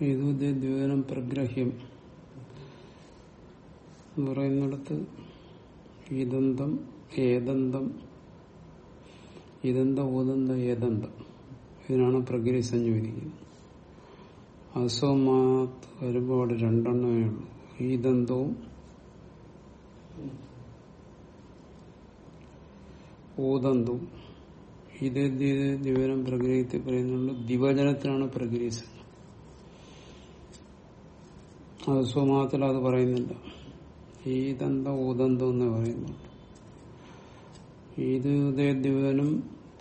ദ്വിവനം പ്രഗ്രഹ്യം എന്ന് പറയുന്നിടത്ത് ഇതന്തം ഏതന്തം ഇതന്ത ഊതന്ത ഏതന്തം ഇതിനാണ് പ്രഗ്രഹി സംയോജിക്കുന്നത് അസോമാത്ത് വരുമ്പോൾ അവിടെ രണ്ടെണ്ണമേ ഉള്ളൂ. ഈ ദന്തവും ഊതന്തവും ഇതേ ദിവനം പ്രക്രിയത്തിൽ പറയുന്നുണ്ട്. ദിവചനത്തിനാണ് പ്രക്രിയ സംജ്ഞ അസോമാത്തിൽ അത് പറയുന്നില്ല. ഈ ദന്ത ഊതന്തം എന്ന് പറയുന്നുണ്ട് ഇത്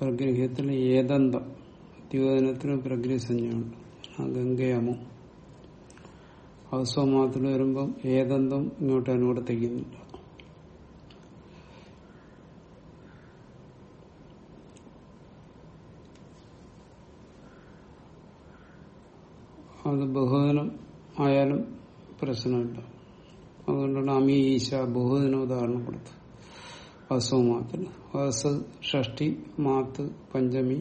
പ്രഗ്രഹത്തിൽ ഏതന്തം ദ്യോതനത്തിന് പ്രഗ്രഹസഞ്ജയുണ്ട് ഗംഗയമോ. അവസ്വമാത്തിൽ വരുമ്പം ഏതന്തം ഇങ്ങോട്ട് അനുവർത്തിക്കുന്നില്ല. അത് ബഹുദനം ആയാലും പ്രശ്നമില്ല. അതുകൊണ്ടാണ് അമി ഈശ ബഹുദിന ഉദാഹരണം കൊടുത്തത്. അസോമാത്തിന് അസ് ഷഷ്ടി മാത്ത് പഞ്ചമി.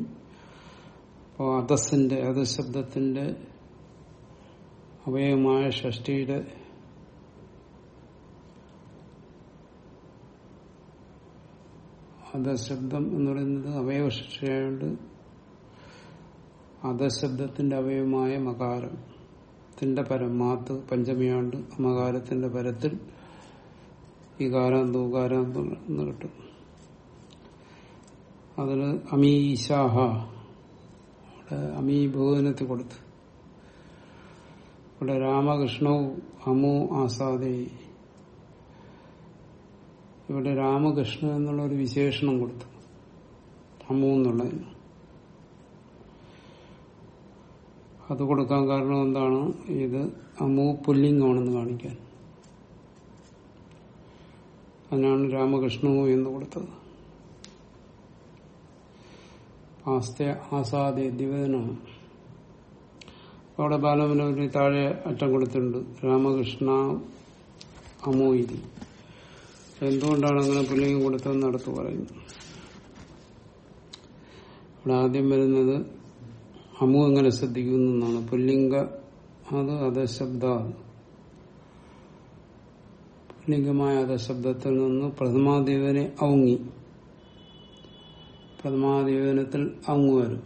അപ്പോൾ അധസിന്റെ അധശബ്ദത്തിന്റെ അവയവമായ ഷഷ്ടിയുടെ അധശബ്ദം എന്ന് പറയുന്നത് അവയവ അവയവഷ്ടിയായോണ്ട് അധശബ്ദത്തിന്റെ അവയവമായ മകാരം. ത്തിന്റെ പരം മാത്ത് പഞ്ചമിയാണ്ട് അമകാരത്തിന്റെ പരത്തിൽ ഈ കാരാന്തോ കാരാന്തോ എന്ന് കിട്ടും. അതിൽ അമീശാഹ അമീ ബഹുജനത്തിൽ കൊടുത്ത്. ഇവിടെ രാമകൃഷ്ണവും അമു ആസാദേ. ഇവിടെ രാമകൃഷ്ണ എന്നുള്ള ഒരു വിശേഷണം കൊടുത്തു. അമു എന്നുള്ളതിന് അത് കൊടുക്കാൻ കാരണം എന്താണ്? ഇത് അമു പുല്ലിംഗമാണെന്ന് കാണിക്കാൻ. അതിനാണ് രാമകൃഷ്ണമു എന്ന് കൊടുത്തത്. ആസ്ത ആസാദി ദിവനാണ്. അവിടെ ബാലമനോരി താഴെ അറ്റം കൊടുത്തിട്ടുണ്ട്. രാമകൃഷ്ണ അമോയിരി എന്തുകൊണ്ടാണ് അങ്ങനെ പുല്ലിംഗം കൊടുത്തതെന്ന് അടുത്ത് പറയുന്നത് ഇവിടെ ആദ്യം വരുന്നത് അമു എങ്ങനെ ശ്രദ്ധിക്കുന്നു എന്നാണ് പുല്ലിംഗ അത് അധശബ്ദ. പുല്ലിംഗമായ അധശബ്ദത്തിൽ നിന്ന് പ്രഥമാദേവനെ ഔങ്ങി. പ്രഥമാദേവനത്തിൽ ഔങ്ങ് വരും.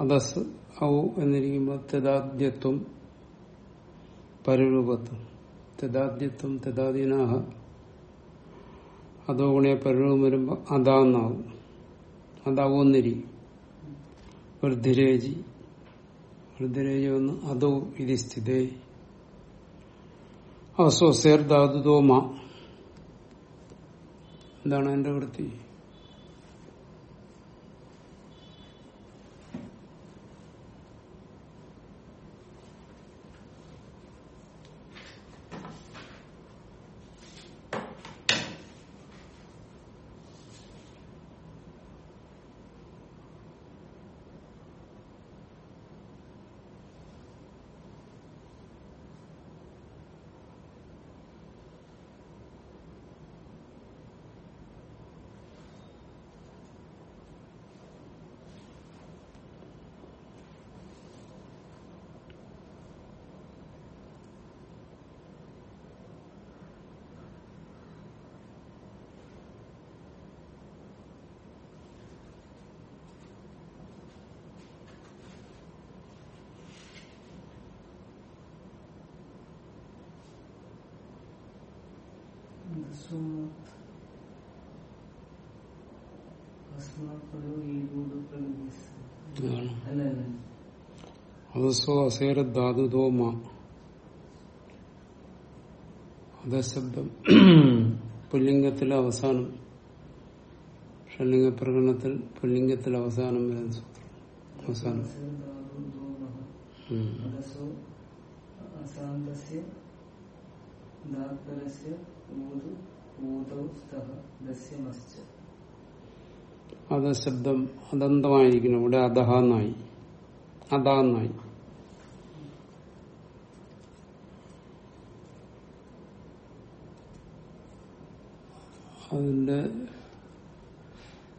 അധസ് ഔ എന്നിരിക്കുമ്പോൾ തെതാദ്യത്വം പരരൂപത്വം. തെതാദ്യത്വം തെതാദീനാഹ അതോ ഗുണിയ പരരൂപം വരുമ്പോൾ അതാന്നാവും. അതാവുന്നിരിക്കും വൃദ്ധിരേജി. വൃദ്ധിരേജി വന്ന് അതോ ഇത് സ്ഥിതേ? അസ്വസേർ ധാതുതോമ എന്താണ് എന്റെ വൃത്തി? അതസോ അസേര അതേ അധശബ്ദം പുല്ലിംഗത്തിലെ അവസാനം. ഷണ്ലിംഗ പ്രകടനത്തിൽ പുല്ലിംഗത്തിൽ അവസാനം വരുന്ന സൂത്രം. അവസാനം. അത് ശബ്ദം. അതന്തമായിരിക്കണം ഇവിടെ അധഹാന്നായി അതാന്നായി അതിന്റെ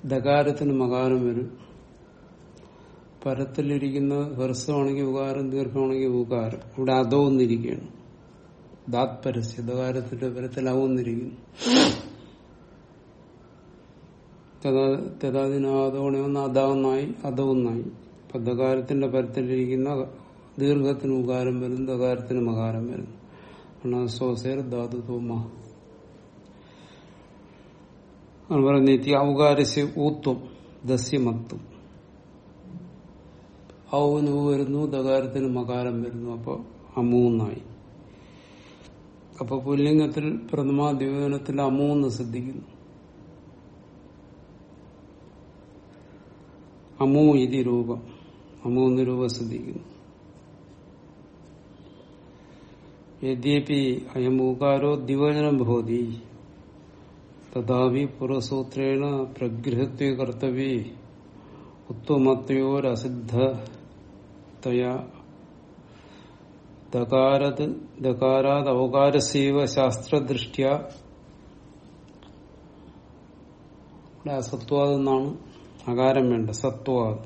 ദകാരത്തിന് മകാരം വരും. പരത്തിലിരിക്കുന്ന ഹ്രസ്വമാണെങ്കിൽ ഉകാരം ദീർഘമാണെങ്കിൽ ഉകാരം ഇവിടെ അതോ ഒന്നിരിക്കുകയാണ്. ദാത് പരസ്യ ദകാരത്തിന്റെ പരത്തിൽ അവന്നിരിക്കുന്നു തെതാദിനാദോണി ഒന്ന് അതാവുന്നായി അതവുന്നായി അപ്പൊ ദകാരത്തിന്റെ പരത്തിലിരിക്കുന്ന ദീർഘത്തിന് ഉകാരം വരുന്നു ദകാരത്തിന് മകാരം വരുന്നു അണസോസേർ ധാതു തോമ അതുപോലെ നീതി ഔകാരസ്യ ഊത്വം ദസ്യമത്വം ഔന് വരുന്നു ദകാരത്തിന് മകാരം വരുന്നു. അപ്പൊ അമൂന്നായി. അപ്പൊ പുല്ലിംഗത്തിൽ പ്രഥമാ ദ്വിവേദനത്തിൽ അമൂന്ന് ശ്രദ്ധിക്കുന്നു. അമൂ ഇതി രൂപം. അമൂന്ന് രൂപം ശ്രദ്ധിക്കുന്നു. യദ്യപി അയമൂകാരോ ദിവചനം ഭവതി തഥാപി പൂർവസൂത്രേണ പ്രഗൃഹത്വ കർത്തവ്യ ഉത്വമത്വയോരസിദ്ധതയാ ദകാരത് ദകാരാത് അവകാരസീവ ശാസ്ത്രദൃഷ്ട്യ ഇവിടെ അസത്വാദെന്നാണ് അകാരം വേണ്ട സത്വാദ്.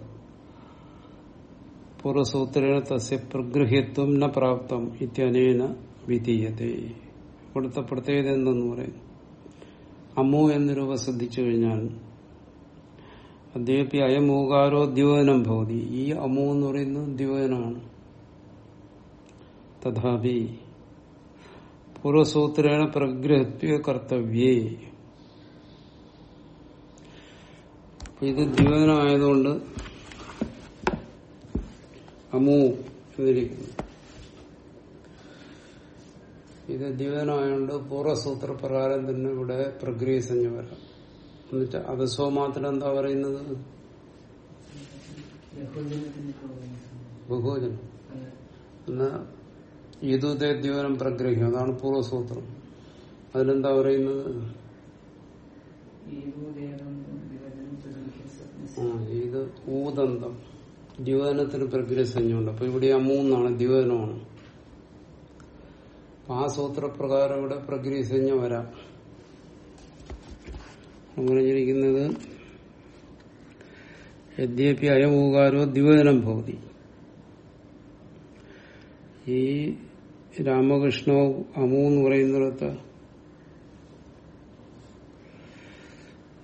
പൂർവസൂത്രേണ തസ്യ പ്രഗൃഹ്യത്വം ന പ്രാപ്തം ഇത്യനേന വിധീയത. ഇവിടുത്തെ പ്രത്യേകത എന്തെന്ന് പറയുന്നു? അമ്മു എന്ന രൂപം ശ്രദ്ധിച്ചു കഴിഞ്ഞാൽ അദ്ദേഹത്തെ അയമൂകാരോ ദ്യോനം ഭവതി. ഈ അമു എന്ന് പറയുന്ന ദ്യോനാണ് തഥാപി പൂർവസൂത്രേണ പ്രഗ്രഹത്വ കർത്തവ്യേ. ഇത് ദ്യോനായതുകൊണ്ട് അമു എന്നിരിക്കുന്നു ഇത് ദ്യോതനമായതുകൊണ്ട് പൂർവസൂത്രപ്രകാരം തന്നെ ഇവിടെ പ്രക്രിയ സഞ്ജ വരാം എന്നിട്ട് അതസോ മാത്രം എന്താ പറയുന്നത്? ബഹുജനം. എന്നാ യദുദേ ദ്യോനം പ്രഗ്രഹിക്കും അതാണ് പൂർവസൂത്രം അതിലെന്താ പറയുന്നത്? ഊതന്തം ആ ദ്യോതനത്തിന് പ്രക്രിയ സഞ്ജമുണ്ട് അപ്പൊ ഇവിടെ അമൂന്നാണ് ദ്യോതനമാണ് അപ്പൊ ആ സൂത്രപ്രകാരം ഇവിടെ പ്രഗ്രീസഞ്ജ വരാം. വരാം പറഞ്ഞിരിക്കുന്നത് യദ്യപി അയമൂകാരോ ദ്യോതനം ഭവതി. ഈ രാമകൃഷ്ണോ അമു എന്ന് പറയുന്നിടത്ത്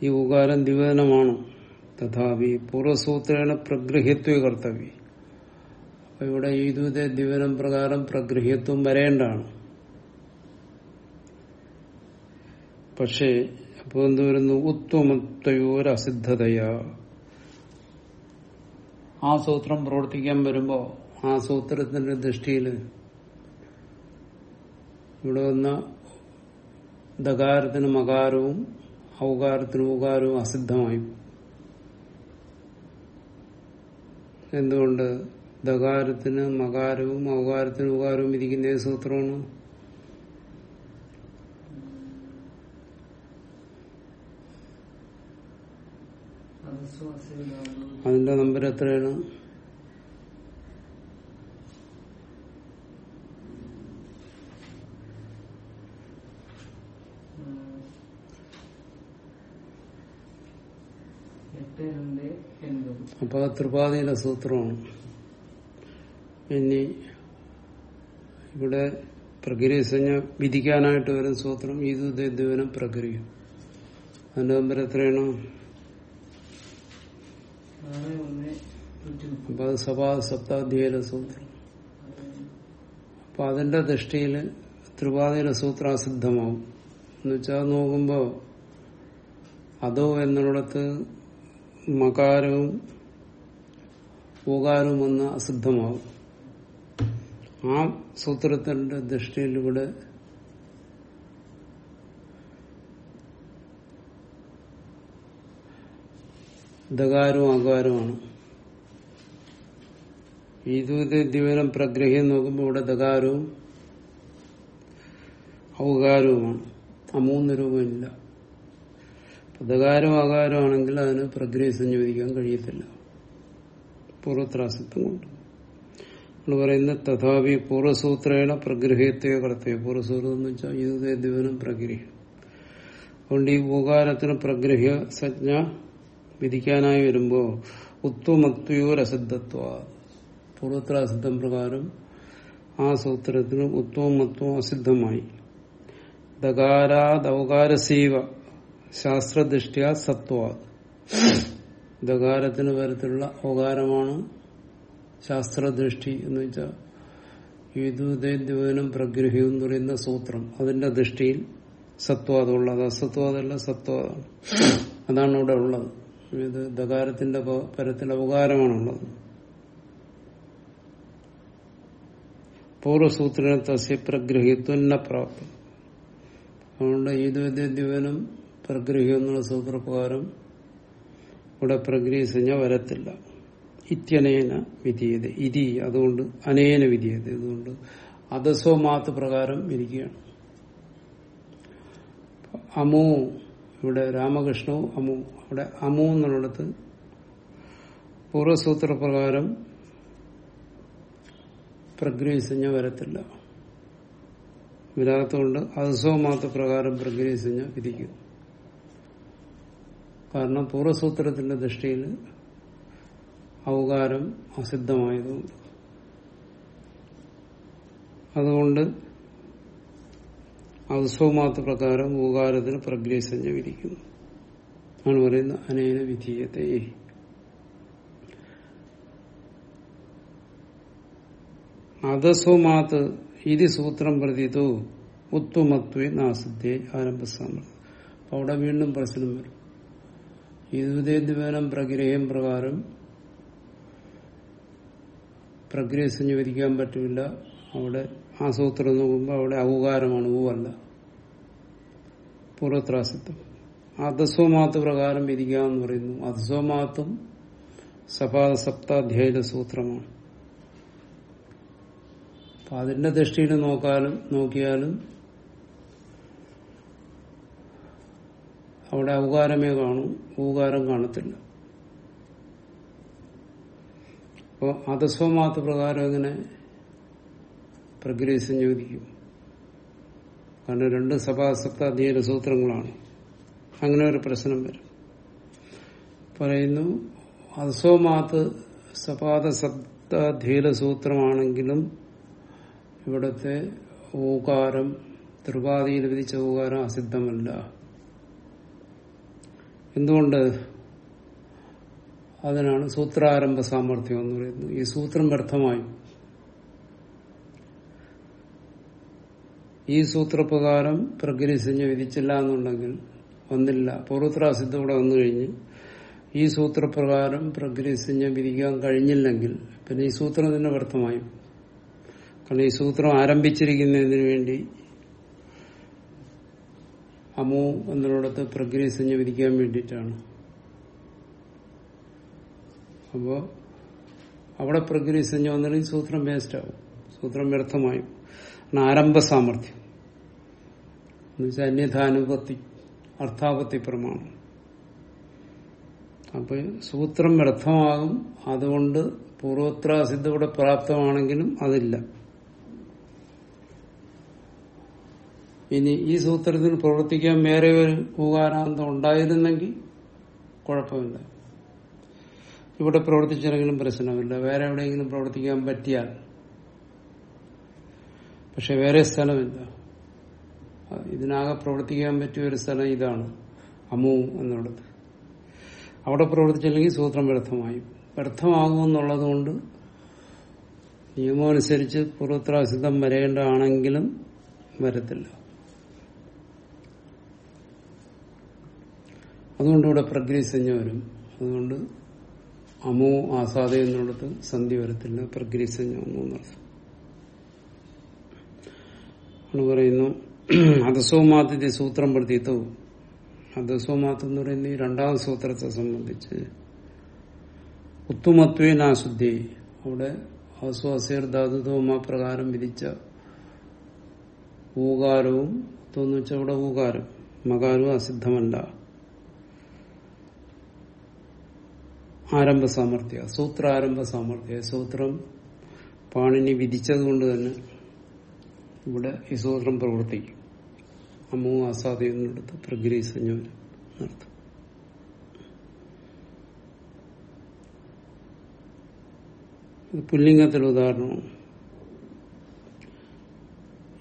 ഈ ഉകാരം ദ്വിവേദനമാണ് തഥാപി പൂർവസൂത്രേണ പ്രഗ്രഹ്യത്വ കർത്തവ്യ. അപ്പൊ ഇവിടെ ഈ ദൂത ദ്വിവേദനം പ്രകാരം പ്രഗ്രഹ്യത്വം വരേണ്ടാണ് പക്ഷേ അപ്പൊ എന്ത് വരുന്നു ഉത്വമത്വയോരസിദ്ധതയാ ആ സൂത്രം പ്രവർത്തിക്കാൻ വരുമ്പോ ആ സൂത്രത്തിന്റെ ദൃഷ്ടിയിൽ ഇവിടെ വന്ന ദകാരത്തിന് മകാരവും ഔകാരത്തിന് ഉകാരവും അസിദ്ധമായി. എന്തുകൊണ്ട്? ദകാരത്തിന് മകാരവും ഔകാരത്തിന് ഉകാരവും ഇരിക്കുന്ന സൂത്രമാണ്. അതിന്റെ നമ്പർ എത്രയാണ്? അപ്പൊ ത്രിപാതിയിലെ സൂത്രമാണ്. ഇനി ഇവിടെ പ്രക്രിയസഞ്ജ വിധിക്കാനായിട്ട് വരുന്ന സൂത്രം. ഇത് ദിവനം പ്രക്രിയ. അതിന്റെ നമ്പർ എത്രയാണ്? അപ്പൊ അത് സഭാ സപ്താധ്യായ സൂത്രം. അപ്പൊ അതിന്റെ ദൃഷ്ടിയിൽ ത്രിപാതിയിലെ സൂത്രം അസിദ്ധമാവും എന്നുവെച്ചാൽ നോക്കുമ്പോ അതോ എന്നിടത്ത് മകാരവും ഓകാരവും വന്ന് അസിദ്ധമാവും. ആ സൂത്രത്തിന്റെ ദൃഷ്ടിയിൽ ഇവിടെ ദകാരവും അകാരവുമാണ്. ഈദൂത് ദിവനം പ്രഗ്രഹം നോക്കുമ്പോൾ ഇവിടെ ദകാരവും ഔകാരവുമാണ് ആ മൂന്ന് രൂപമില്ല. ദകാരം ആകാരമാണെങ്കിൽ അതിന് പ്രഗ്രഹ സംയോജിക്കാൻ കഴിയത്തില്ല. പൂർവത്രാസത്വം കൊണ്ട്. നമ്മൾ പറയുന്നത് തഥാപി പൂർവസൂത്രേണ പ്രഗ്രഹത്തെ കടത്തിയ പൂർവസൂത്രം എന്ന് വെച്ചാൽ ഇത് ദിവനം പ്രഗ്രഹം. അതുകൊണ്ട് ഈ ഉപകാരത്തിന് പ്രഗ്രഹ സജ്ഞ വിധിക്കാനായി വരുമ്പോ ഉത്വമത്വയോരസിദ്ധത്വ പൂർവത്ര അസിദ്ധം പ്രകാരം ആ സൂത്രത്തിന് ഉത്വമത്വം അസിദ്ധമായി. ദകാരാദൗകാരസീവ ശാസ്ത്രദൃഷ്ടിയ സത്വ. ദകാരത്തിന് പരത്തിലുള്ള ഔകാരമാണ് ശാസ്ത്രദൃഷ്ടി എന്ന് വെച്ചാൽ വിദുദേദ്യോനം പ്രഗ്രഹ്യം എന്ന് പറയുന്ന സൂത്രം. അതിന്റെ ദൃഷ്ടിയിൽ സത്വാദമുള്ളത് അസത്വാദല്ല സത്വാദാണ് അതാണ് ഇവിടെ ഉള്ളത്. ഇത് ദകാരത്തിന്റെ പരത്തിൽ ഔകാരമാണുള്ളത് പൂർവസൂത്രനെ തസ്യ പ്രഗ്രഹിത്വന്ന പ്രാപ്തി. അതുകൊണ്ട് ഈദ്വദ്യോനം പ്രഗ്രഹ്യം എന്നുള്ള സൂത്രപ്രകാരം ഇവിടെ പ്രഗ്രഹിസഞ്ജ വരത്തില്ല. ഇത്യനേന വിധീയത. ഇതി അതുകൊണ്ട് അനേന വിധീയത. അതുകൊണ്ട് അതസോ മാത്ത് പ്രകാരം ഇരിക്കുകയാണ്. അമു ഇവിടെ രാമകൃഷ്ണവും അമു അവിടെ അമു എന്നുള്ളിടത്ത് പൂർവസൂത്രപ്രകാരം പ്രഗ്രഹിസഞ്ജ വരത്തില്ല. വിരാത്തുകൊണ്ട് അസോമാത്ര പ്രകാരം പ്രഗ്രഹിസഞ്ജ വിധിക്കും. കാരണം പൂർവസൂത്രത്തിന്റെ ദൃഷ്ടിയിൽ ഔകാരം അസിദ്ധമായതുകൊണ്ട്. അതുകൊണ്ട് അസോമാത്ര പ്രകാരം ഊകാരത്തിന് പ്രഗ്രഹിസഞ്ജ വിധിക്കുന്നു. ആണ് പറയുന്നത് അനേന വിധീയത്തെ അതസുമാത് ഇതി സൂത്രം പ്രതിതു ഉത്തുമത്വേ നാസിദ്ധേ ആരംഭസാമർത്ഥ്യം അപ്പൊ അവിടെ വീണ്ടും പ്രശ്നം വരും. ഇതുദേദ്വേനം പ്രഗ്രഹം പ്രകാരം. പ്രഗ്രഹ സഞ്ചരിക്കാൻ പറ്റില്ല. അവിടെ ആ സൂത്രം നോക്കുമ്പോൾ അവിടെ ഔകാരമാണ് ഊവല്ല പൂർവത്രാസിത്വം അധസ്വമാത്ത് പ്രകാരം വിധിക്കാമെന്ന് പറയുന്നു. അധസ്വമാത്തും സപാദ സപ്താധ്യായ സൂത്രമാണ്. അപ്പൊ അതിന്റെ ദൃഷ്ടിയിൽ നോക്കാലും നോക്കിയാലും അവിടെ ഔകാരമേ കാണും ഊകാരം കാണത്തില്ല. അപ്പോൾ അധസ്വമാത്ത് പ്രകാരം ഇങ്ങനെ പ്രഗ്രഹിച്ച് ചോദിക്കും കാരണം രണ്ട് സഭാസക്ത അധ്യയന സൂത്രങ്ങളാണ്. അങ്ങനെ ഒരു പ്രശ്നം വരും. പറയുന്നു അസോമാത്ത് ധീര സൂത്രമാണെങ്കിലും ഇവിടുത്തെ ഊകാരം ത്രിപാതിയിൽ വിധിച്ച ഊകാരം അസിദ്ധമല്ല. എന്തുകൊണ്ട്? അതിനാണ് സൂത്രാരംഭ സാമർഥ്യം എന്ന് പറയുന്നത്. ഈ സൂത്രം വ്യർത്ഥമായി. ഈ സൂത്രപ്രകാരം പ്രഗ്രഹിസഞ്ജ വിധിച്ചില്ല എന്നുണ്ടെങ്കിൽ വന്നില്ല. പൂർവത്രാസിദ്ധ ഇവിടെ വന്നു കഴിഞ്ഞ് ഈ സൂത്രപ്രകാരം പ്രഗ്രഹിസഞ്ജ വിധിക്കാൻ കഴിഞ്ഞില്ലെങ്കിൽ പിന്നെ ഈ സൂത്രം തന്നെ വ്യർത്ഥമായി. കാരണം ഈ സൂത്രം ആരംഭിച്ചിരിക്കുന്നതിന് വേണ്ടി അമു എന്നിടത്ത് പ്രഗ്രഹിസഞ്ജ വിധിക്കാൻ വേണ്ടിയിട്ടാണ്. അപ്പോ അവിടെ പ്രഗ്രസിഞ്ഞ വന്നിട്ട് സൂത്രം വേസ്റ്റ് ആവും സൂത്രം വ്യർത്ഥമായി. ആരംഭ സാമർഥ്യം എന്നുവെച്ചാൽ അന്യഥാനുപത്തി അർത്ഥാപത്തി പ്രമാണം. അപ്പൊ സൂത്രം വ്യർത്ഥമാകും. അതുകൊണ്ട് പൂർവോത്രാസിദ്ധ ഇവിടെ പ്രാപ്തമാണെങ്കിലും അതില്ല. ഇനി ഈ സൂത്രത്തിന് പ്രവർത്തിക്കാൻ വേറെ ഒരു ഉപകാരാന്തം ഉണ്ടായിരുന്നെങ്കിൽ കുഴപ്പമില്ല. ഇവിടെ പ്രവർത്തിച്ചില്ലെങ്കിലും പ്രശ്നമില്ല. വേറെ എവിടെയെങ്കിലും പ്രവർത്തിക്കാൻ പറ്റിയാൽ. പക്ഷെ വേറെ സ്ഥലമില്ല. ഇതിനാകെ പ്രവർത്തിക്കാൻ പറ്റിയ ഒരു സ്ഥലം ഇതാണ്. അമു എന്നിടത്ത് അവിടെ പ്രവർത്തിച്ചില്ലെങ്കിൽ സൂത്രം വ്യർത്ഥമായി. വ്യർത്ഥമാകുമെന്നുള്ളത് കൊണ്ട് നിയമമനുസരിച്ച് പൂർവത്രാസിദ്ധം വരേണ്ടതാണെങ്കിലും വരത്തില്ല. അതുകൊണ്ട് ഇവിടെ പ്രഗ്രഹിസഞ്ജ വരും അതുകൊണ്ട് അമോ ആസാദ എന്നുള്ളത് സന്ധി വരത്തില്ല. പ്രഗ്രഹിസഞ്ജ സഞ്ജ ആണ് പറയുന്നു അധസോമാതിഥി സൂത്രം പ്രതിത്തു. അധസോമാത്ത് എന്ന് പറയുന്ന ഈ രണ്ടാമത് സൂത്രത്തെ സംബന്ധിച്ച്. ഉത്തുമത്വേനാശുദ്ധി അവിടെ അസ്വാസീർ ധാതുതോമ പ്രകാരം വിധിച്ച ഊകാരവും ഉത്തെന്ന് വെച്ചാൽ അവിടെ ഊകാരം. മകാരവും അസിദ്ധമല്ല. ആരംഭ സാമർഥ്യ സൂത്ര ആരംഭ സാമർഥ്യ സൂത്രം പാണിനി വിധിച്ചതുകൊണ്ട് തന്നെ ഇവിടെ ഈ സൂത്രം പ്രവർത്തിക്കും. അമോ ആസാദി എന്നെടുത്ത് പ്രഗ്രി സംയോജനം നടത്തും. പുല്ലിംഗത്തിൽ ഉദാഹരണം.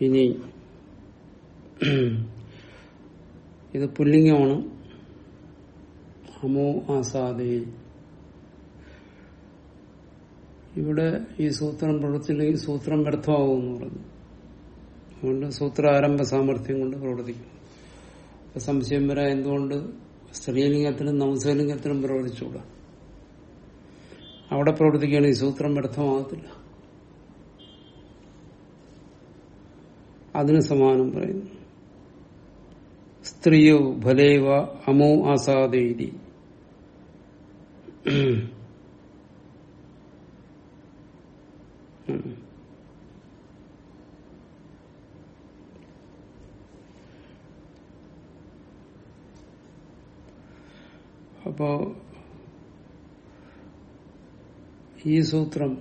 ഇനി ഇത് പുല്ലിംഗമാണ് അമോ ആസാദി. ഇവിടെ ഈ സൂത്രം പ്രവർത്തിച്ചില്ലെങ്കിൽ സൂത്രം വ്യർത്ഥമാകുമെന്ന് പറഞ്ഞു. അതുകൊണ്ട് സൂത്ര ആരംഭ സാമർഥ്യം കൊണ്ട് പ്രവർത്തിക്കും. സംശയം വരാൻ എന്തുകൊണ്ട് സ്ത്രീലിംഗത്തിനും നവസലിംഗത്തിനും പ്രവർത്തിച്ചുകൂടാ? അവിടെ പ്രവർത്തിക്കുകയാണ് ഈ സൂത്രം വ്യർത്ഥമാകത്തില്ല. അതിന് സമാനം പറയുന്നു. സ്ത്രീയോ ഫലേവ അമോ ആസാദേരി അപ്പോ ഈ സൂത്രം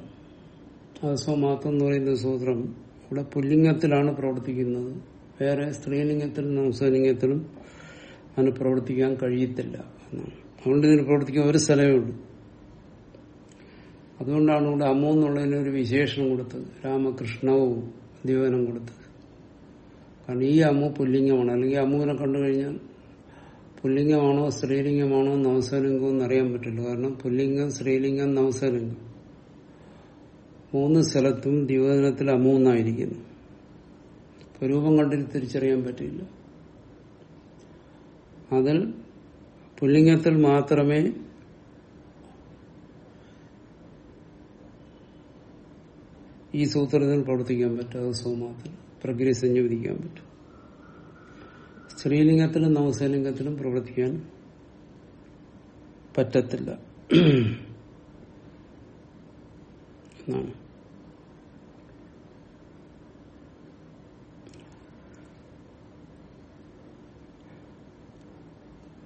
അസോമാത്വം എന്ന് പറയുന്ന സൂത്രം ഇവിടെ പുല്ലിംഗത്തിലാണ് പ്രവർത്തിക്കുന്നത്. വേറെ സ്ത്രീലിംഗത്തിലും നംസലിംഗത്തിലും അതിന് പ്രവർത്തിക്കാൻ കഴിയത്തില്ല എന്നാണ്. അതുകൊണ്ട് ഇതിന് പ്രവർത്തിക്കാൻ ഒരു സ്ഥലമേ ഉള്ളൂ. അതുകൊണ്ടാണ് ഇവിടെ അമ്മു എന്നുള്ളതിന് ഒരു വിശേഷണം കൊടുത്തത്. രാമകൃഷ്ണവും ദിവനം കൊടുത്തത്. കാരണം ഈ അമ്മു പുല്ലിംഗമാണ്. അല്ലെങ്കിൽ അമ്മുവിനെ കണ്ടു കഴിഞ്ഞാൽ പുല്ലിംഗമാണോ സ്ത്രീലിംഗമാണോ നവസലിംഗം എന്നറിയാൻ പറ്റില്ല. കാരണം പുല്ലിംഗം സ്ത്രീലിംഗം നവസലിംഗം മൂന്ന് സ്ഥലത്തും ദിവദിനത്തിൽ അമൂന്നായിരിക്കുന്നു. രൂപം കണ്ടിട്ട് തിരിച്ചറിയാൻ പറ്റില്ല അതിൽ പുല്ലിംഗത്തിൽ മാത്രമേ ഈ സൂത്രത്തിൽ പ്രവർത്തിക്കാൻ പറ്റൂ. അത് സോമാത്തിൽ പ്രക്രിയ സംയോജിക്കാൻ പറ്റും. സ്ത്രീലിംഗത്തിലും നവസലിംഗത്തിലും പ്രവർത്തിക്കാൻ പറ്റത്തില്ല. എന്നാണ്.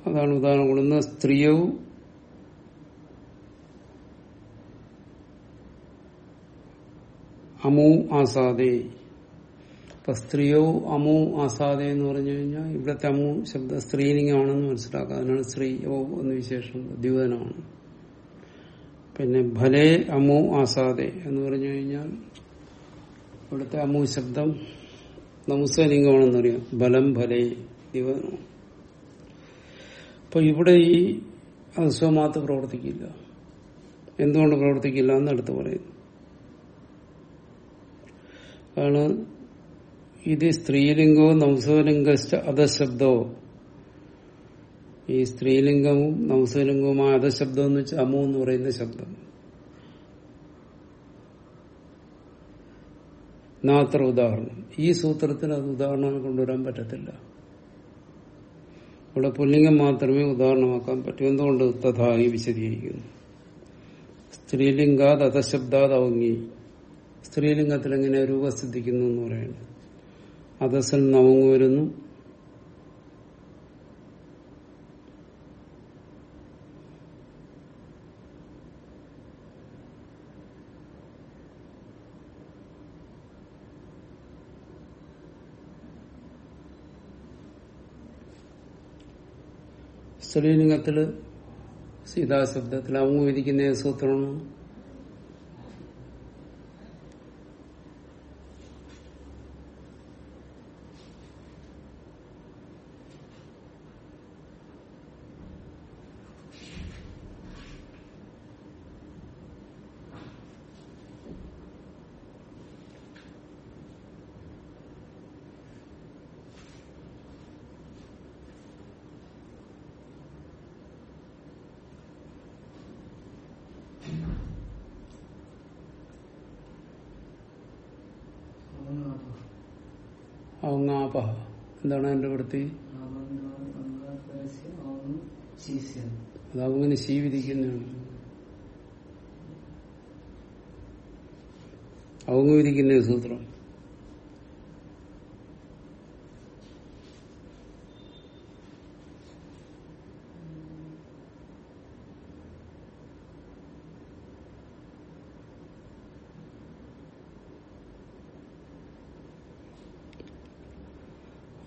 അതാണ് ഉദാഹരണം കൊടുക്കുന്നത് സ്ത്രീയവും അമു ആസാദേ. ഇപ്പൊ സ്ത്രീയോ അമു ആസാദ എന്ന് പറഞ്ഞു കഴിഞ്ഞാൽ ഇവിടുത്തെ അമു ശബ്ദ സ്ത്രീലിംഗമാണെന്ന് മനസ്സിലാക്കുക അതിനാണ് സ്ത്രീയോ എന്ന് വിശേഷം ദ്യൂതനമാണ് പിന്നെ ഭലേ അമു ആസാദെ എന്ന് പറഞ്ഞു കഴിഞ്ഞാൽ ഇവിടുത്തെ അമു ശബ്ദം നമുസലിംഗമാണെന്നറിയാം ബലം ഭലേ ദ്യൂതനമാണ് അപ്പൊ ഇവിടെ ഈ അസ്വമാത്ത് പ്രവർത്തിക്കില്ല. എന്തുകൊണ്ട് പ്രവർത്തിക്കില്ല? എന്ന് അടുത്ത് പറയുന്നു. ആണ് ഇത് സ്ത്രീലിംഗവും നംസലിംഗ അധശബ്ദോ. ഈ സ്ത്രീലിംഗവും നംസലിംഗവുമായ അധശബ്ദം എന്ന് വെച്ചാൽ അമു എന്ന് പറയുന്ന ശബ്ദം. നാത്ര ഉദാഹരണം. ഈ സൂത്രത്തിന് അത് ഉദാഹരണം കൊണ്ടുവരാൻ പറ്റത്തില്ല. ഇവിടെ പുല്ലിംഗം മാത്രമേ ഉദാഹരണമാക്കാൻ പറ്റൂ. എന്തുകൊണ്ട് തഥാങ്ങി വിശദീകരിക്കുന്നു? സ്ത്രീലിംഗാത് അധശബ്ദാത് അവങ്ങി സ്ത്രീലിംഗത്തിൽ എങ്ങനെ രൂപസ്ഥിതിക്കുന്നു എന്ന് പറയുന്നത്? അധസിൽ നവങ്ങ് വരുന്നു. സ്ത്രീലിംഗത്തിൽ സീതാശബ്ദത്തിൽ അവങ്ങ് വിധിക്കുന്ന സൂത്രമാണ്. എന്താണ് അതാവുങ്ങനെ ശീവിരിക്കുന്നതാണ്. അത് അവങ്ങനെ ശീ വിധിക്കുന്നതാണ് അവങ്ങ് വിധിക്കുന്ന സൂത്രം.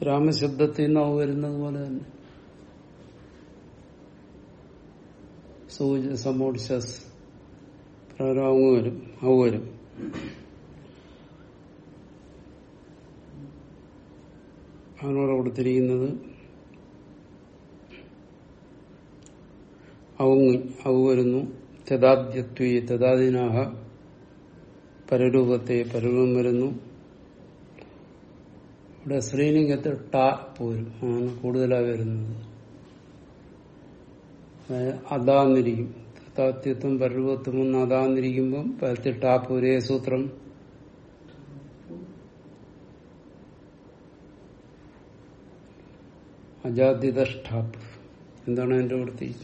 രാമശബ്ദത്തിൽ നിന്ന് അവ വരുന്നത് പോലെ തന്നെ. സൂച സമോർശസ് പ്രകാരം അവങ്ങ് വരും അവ കൊടുത്തിരിക്കുന്നത് അവരുന്നു അവ തഥാദ്യത്വ തഥാദിനാഹ പരരൂപത്തെ പരരൂപം വരുന്നു. ഇവിടെ ശ്രീലിംഗത്തിൽ ട പോരും. ആണ് കൂടുതലായി വരുന്നത്. അതാന്നിരിക്കും. താത്യത്വം പരൂപത്വം ഒന്ന് അതാന്നിരിക്കുമ്പം പരത്തിൽ ടാ പോരേ സൂത്രം. അജാദ്യതഷ്ടാപ്പ് എന്താണ് എന്റെ വൃത്തി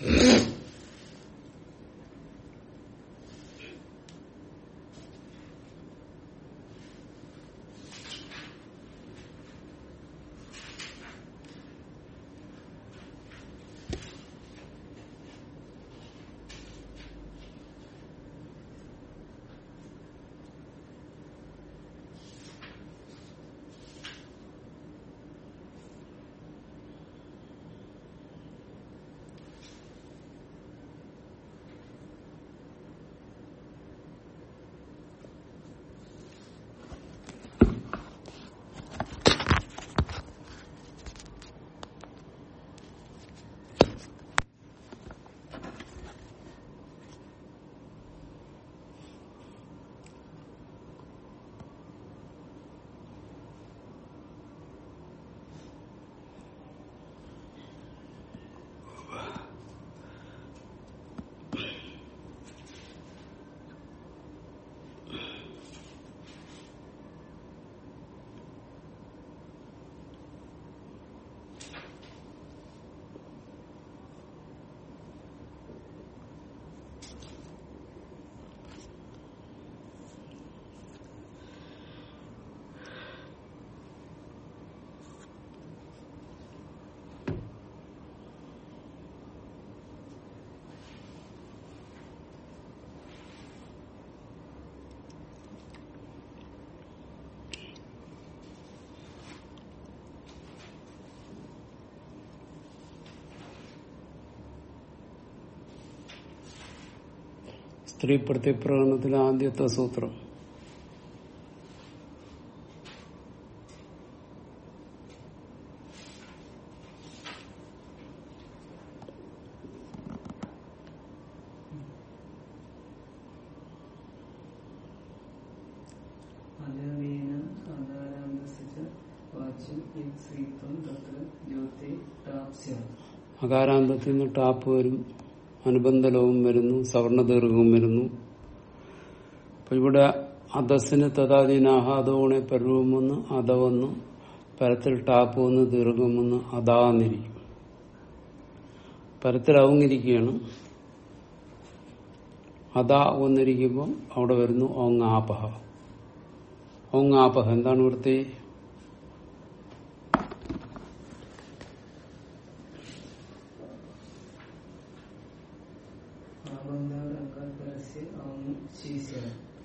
സ്ത്രീ പ്രത്യപ്രകടനത്തിലെ ആദ്യത്തെ സൂത്രം. അകാരാന്തത്തിൽ നിന്ന് ടാപ്പ് വരും. അനുബന്ധലവും വരുന്നു സവർണദീർഘവും വരുന്നു. അപ്പൊ ഇവിടെ അധസ്സിന് തഥാധീനാഹ അതോണെ പരുവം വന്ന് അത വന്ന് പരത്തിൽ ടാപ്പ് വന്ന് ദീർഘമെന്ന് അതാന്നിരിക്കും പരത്തിൽ അവങ്ങിരിക്കുകയാണ്. അതാ വന്നിരിക്കുമ്പോൾ അവിടെ വരുന്നു ഓങ്ങാപഹ. ഓങ്ങാപഹ എന്താണ് ഇവിടുത്തെ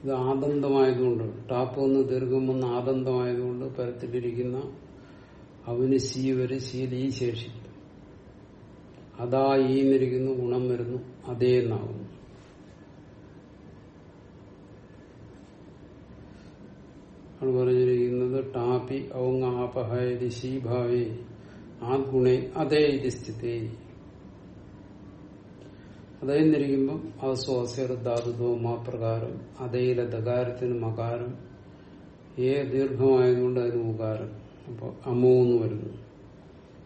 ഇത് ആദന്തമായതുകൊണ്ട് ടാപ്പ് ഒന്ന് ദീർഘം ഒന്ന് ആദന്തമായതുകൊണ്ട് പരത്തിലിരിക്കുന്ന അവന് സീ വരെ ശീലീ ശേഷിക്കും അതാ ഈന്നിരിക്കുന്നു ഗുണം വരുന്നു അതേ എന്നാകുന്നു പറഞ്ഞിരിക്കുന്നത് ടാപ്പി ഔങ് ആപഹാരി ശീഭാവേ ആ ഗുണേ അതേ ഇത് സ്ഥിതി. അതേന്നിരിക്കുമ്പം അസ്വാസ്യർ ധാതുത്വം മാ പ്രകാരം അതയിലെ ദകാരത്തിന് മകാരം ഏ ദീർഘമായതുകൊണ്ട് അതിന് ഉകാരം. അപ്പൊ അമോ എന്ന് വരുന്നു.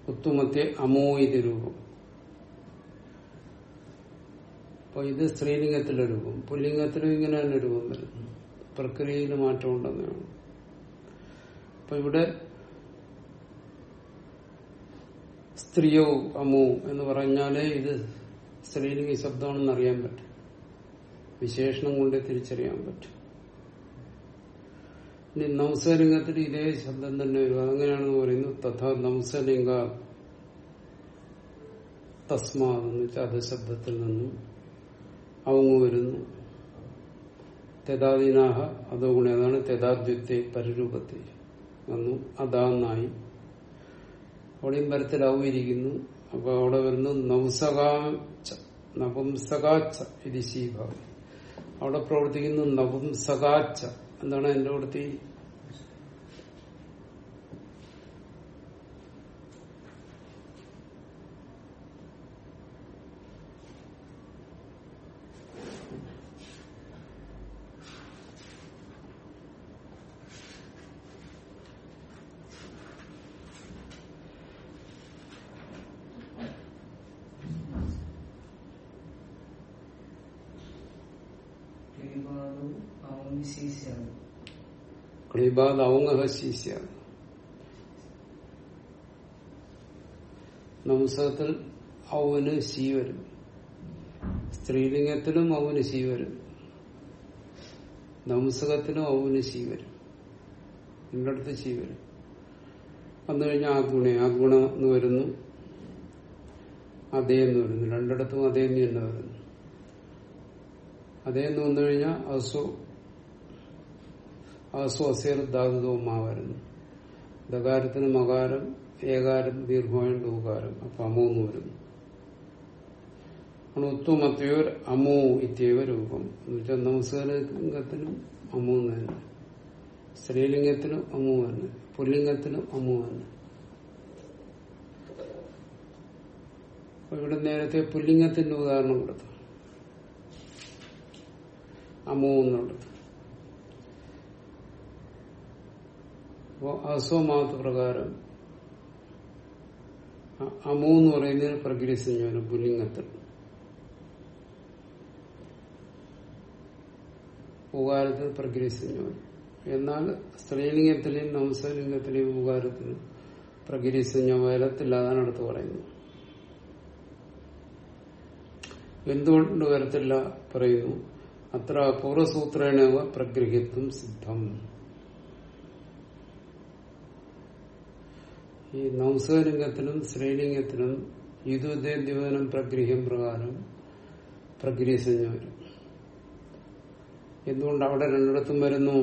ഉത്തുമത്തെ അമോ ഇത് രൂപം. അപ്പൊ ഇത് സ്ത്രീലിംഗത്തിലെ രൂപം. പുല്ലിംഗത്തിലും ഇങ്ങനെ തന്നെ രൂപം വരുന്നു. പ്രക്രിയയിൽ മാറ്റം ഉണ്ടെന്നാണ്. അപ്പൊ ഇവിടെ സ്ത്രീയോ അമോ എന്ന് പറഞ്ഞാലേ ഇത് സ്ത്രീലിംഗ ശബ്ദമാണെന്ന് അറിയാൻ പറ്റും. വിശേഷണം കൊണ്ട് തിരിച്ചറിയാൻ പറ്റും. ഇനി നംസലിംഗത്തിൽ ഇതേ ശബ്ദം തന്നെ വരും. അതെങ്ങനെയാണെന്ന് പറയുന്നത് തഥാ നംസലിംഗ തസ്മാന്ന് വെച്ചാൽ അത് ശബ്ദത്തിൽ നിന്നും അവങ്ങ് വരുന്നു. തെതാദീനാഹ അതോ ഗുണ അതാണ് തെതാദ്വിത്തെ പരിരൂപത്തെ വന്നു. അതാന്നായി. അവിടെയും പരത്തിലാവുമിരിക്കുന്നു അപ്പൊ അവിടെ വരുന്നു നപുംസകാച്ച ഇത് അവിടെ പ്രവർത്തിക്കുന്നു നപുംസകാച്ച എന്താണ് എന്റെ പ്രവൃത്തി ശീസ്യാണ് നംസകത്തിൽ ഔവിന് ശീ വരും. സ്ത്രീലിംഗത്തിലും ഔവിന് ശീ വരും. നംസകത്തിലും ഔവിന് ശീ വരും. രണ്ടിടത്ത് ശീ വരും. വന്നു കഴിഞ്ഞാൽ ആ ഗുണ ആ ഗുണം എന്ന് വരുന്നു. അതേ എന്ന് വരുന്നു. രണ്ടിടത്തും അതേ എന്ന് തന്നെ വരുന്നു. അതേ എന്ന് വന്നു കഴിഞ്ഞാൽ അസു അസു അസേർ ധാതുതവുമാ വരുന്നു ദകാരത്തിന് മകാരം ഏകാരം ദീർഘമായും ദൂകാരം അപ്പൊ അമൂന്ന് വരുന്നു. ഉത്തുമത്യോർ അമൂ ഇത്യവ രൂപം. എന്ന് വെച്ചാൽ നമസ്കാരലിംഗത്തിനും അമൂന്ന് തന്നെ. സ്ത്രീലിംഗത്തിനും അമൂ തന്നെ. പുല്ലിംഗത്തിനും അമൂ തന്നെ. ഇവിടെ നേരത്തെ പുല്ലിംഗത്തിന്റെ ഉദാഹരണം കൊടുത്തു. അമൂ എന്നുള്ളത്. അപ്പോ അസ്വമാത്ത പ്രകാരം അമോ എന്ന് പറയുന്നതിന് പ്രകൃതി പ്രകൃതിസഞ്ജോനം പുല്ലിംഗത്തിൽ പ്രകൃതി പ്രകൃതിസഞ്ജോനം എന്നാൽ സ്ത്രീലിംഗത്തിലെയും നംസലിംഗത്തിലെയും ഉകാരത്തിന് പ്രകൃതി വരത്തില്ലാതാണ് അടുത്ത് പറയുന്നത്. എന്തുകൊണ്ട് വരത്തില്ല പറയുന്നു? അത്ര പൂർവസൂത്രേണവ പ്രഗ്രഹിത്വം സിദ്ധം. ഈ നംസലിംഗത്തിനും ശ്രീലിംഗത്തിനും യുദ്ധ ദിവനം പ്രഗ്രഹ്യം പ്രകാരം പ്രക്രിയസഞ്ജ വരും. എന്തുകൊണ്ട് അവിടെ രണ്ടിടത്തും വരുന്നു?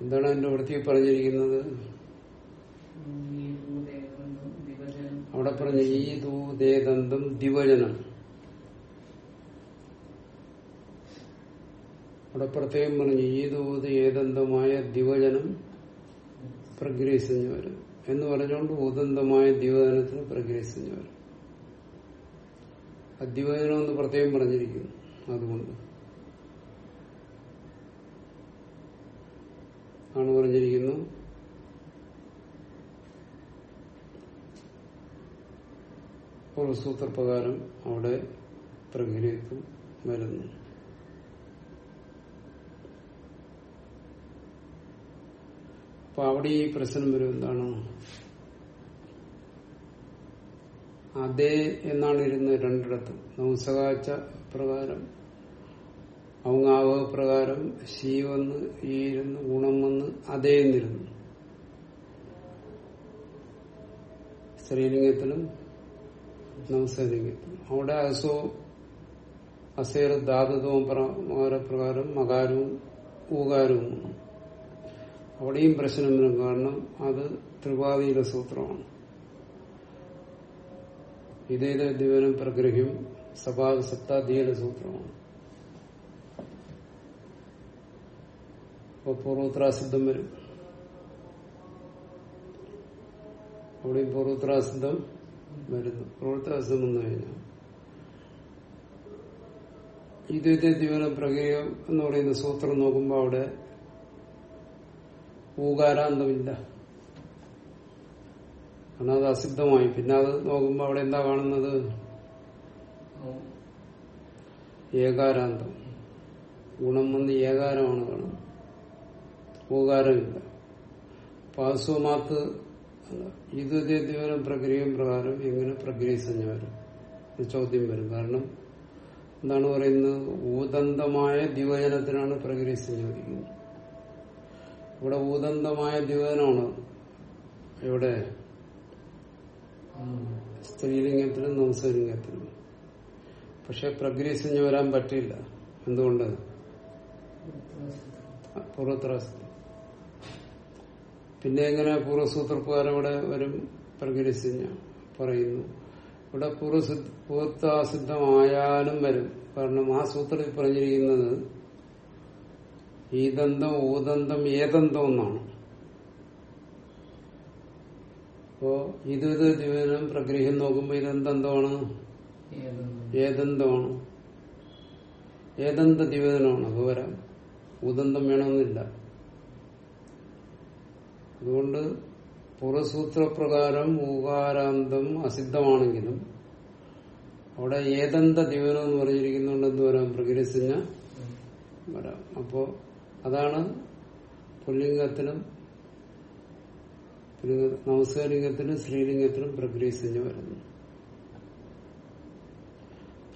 എന്താണ് എന്റെ വൃത്തി പറഞ്ഞിരിക്കുന്നത്? അവിടെ പറഞ്ഞ ഈ ദൂതേദന്തം ദിവചനം അവിടെ പ്രത്യേകം പറഞ്ഞു ഈ ദൂത് ഏതന്തമായ ദിവചനം പ്രഗ്രഹിസഞ്ഞു വരും എന്ന് പറഞ്ഞുകൊണ്ട് ഉദന്തമായ ദിവചനത്തിന് പ്രഗ്രഹിച്ചവർ അദ്വചനം എന്ന് പ്രത്യേകം പറഞ്ഞിരിക്കുന്നു. അതുകൊണ്ട്. ആണ് പറഞ്ഞിരിക്കുന്നു. സൂത്രപ്രകാരം അവിടെ പ്രക്രിയത്വം വരുന്നു. അപ്പൊ അവിടെ ഈ പ്രശ്നം വരും. എന്താണ്? അതേ എന്നാണ് ഇരുന്നത് രണ്ടിടത്തും. നൗസകാച്ച പ്രകാരം ഔങ്ങാവ പ്രകാരം ശീ വന്ന് ഈ ഇരുന്ന് ഗുണം വന്ന് അതേ എന്നിരുന്നു. സ്ത്രീലിംഗത്തിലും നമസ്കരിക്കും അവിടെ അസോ അസേർ ധാതുത്വം പ്രകാരം മകാരവും ഊകാരവും അവിടെയും പ്രശ്നം വരും കാരണം അത് ത്രിപാതിയിലെ സൂത്രമാണ്. ഇതേത് ദിവനം പ്രഗ്രഹ്യം സഭാവ സപ്താധിയുടെ സൂത്രമാണ്. അപ്പൊ പൂർവോത്രാസിദ്ധം വരും. അവിടെയും പൂർവോത്രാസിദ്ധം വരുന്നു. പൂർവോത്രാസിദ്ധം വന്നു കഴിഞ്ഞാൽ ഇതേ ദിവനം പ്രഗ്രഹം എന്ന് പറയുന്ന സൂത്രം നോക്കുമ്പോൾ അവിടെ ഊകാരാന്തമില്ല കാരണം അത് അസിദ്ധമായി. പിന്നെ അത് നോക്കുമ്പോൾ അവിടെ എന്താ കാണുന്നത്? ഏകാരാന്തം. ഗുണം വന്ന് ഏകാരമാണ് കാണുന്നത്. ഊകാരമില്ല പാസ്വമാത്ത് ഇതേ ദിവനം പ്രക്രിയയും പ്രകാരം എങ്ങനെ പ്രക്രിയ സഞ്ജ വരും ചോദ്യം വരും. കാരണം എന്താണ് പറയുന്നത്? ഊദന്തമായ ദിവചനത്തിനാണ് പ്രക്രിയ സംയോജിക്കുന്നത് ഇവിടെ ഭൂതന്തമായ ദിവചനമാണ് ഇവിടെ സ്ത്രീലിംഗത്തിലും നംസലിംഗത്തിലും പക്ഷെ സഞ്ജ വരാൻ പറ്റില്ല എന്തുകൊണ്ട്? പൂർവത്രാസ്തി പിന്നെ എങ്ങനെ പൂർവസൂത്രപ്രകാരം ഇവിടെ വരും? പ്രകരിസിഞ്ഞ പറയുന്നു. ഇവിടെ പൂർവസിദ്ധ പൂർത്താസിദ്ധമായാലും വരും. കാരണം ആ സൂത്രത്തിൽ പറഞ്ഞിരിക്കുന്നത് ഈദന്തം ഊദന്തം ഏതന്തം എന്നാണ്. അപ്പോ ഇത് ജീവനം പ്രഗ്രഹം നോക്കുമ്പോ ഇതെന്തന്തമാണ് ഏതെന്ന് ഏതന്തമാണ് ഏതന്ത ദിവനമാണ് അത് വരാം. ഉദന്തം വേണമെന്നില്ല. അതുകൊണ്ട് പുറസൂത്രപ്രകാരം ഊകാരാന്തം അസിദ്ധമാണെങ്കിലും അവിടെ ഏതന്ത ജീവനം എന്ന് പറഞ്ഞിരിക്കുന്നുണ്ടെന്ന് വരാം. പ്രകൃതിസഞ്ജ വരാം. അപ്പോ അതാണ് പുല്ലിംഗത്തിനും പുല്ലിംഗ- സ്ത്രീലിംഗത്തിലും പ്രകൃതിസഞ്ജ വരുന്നു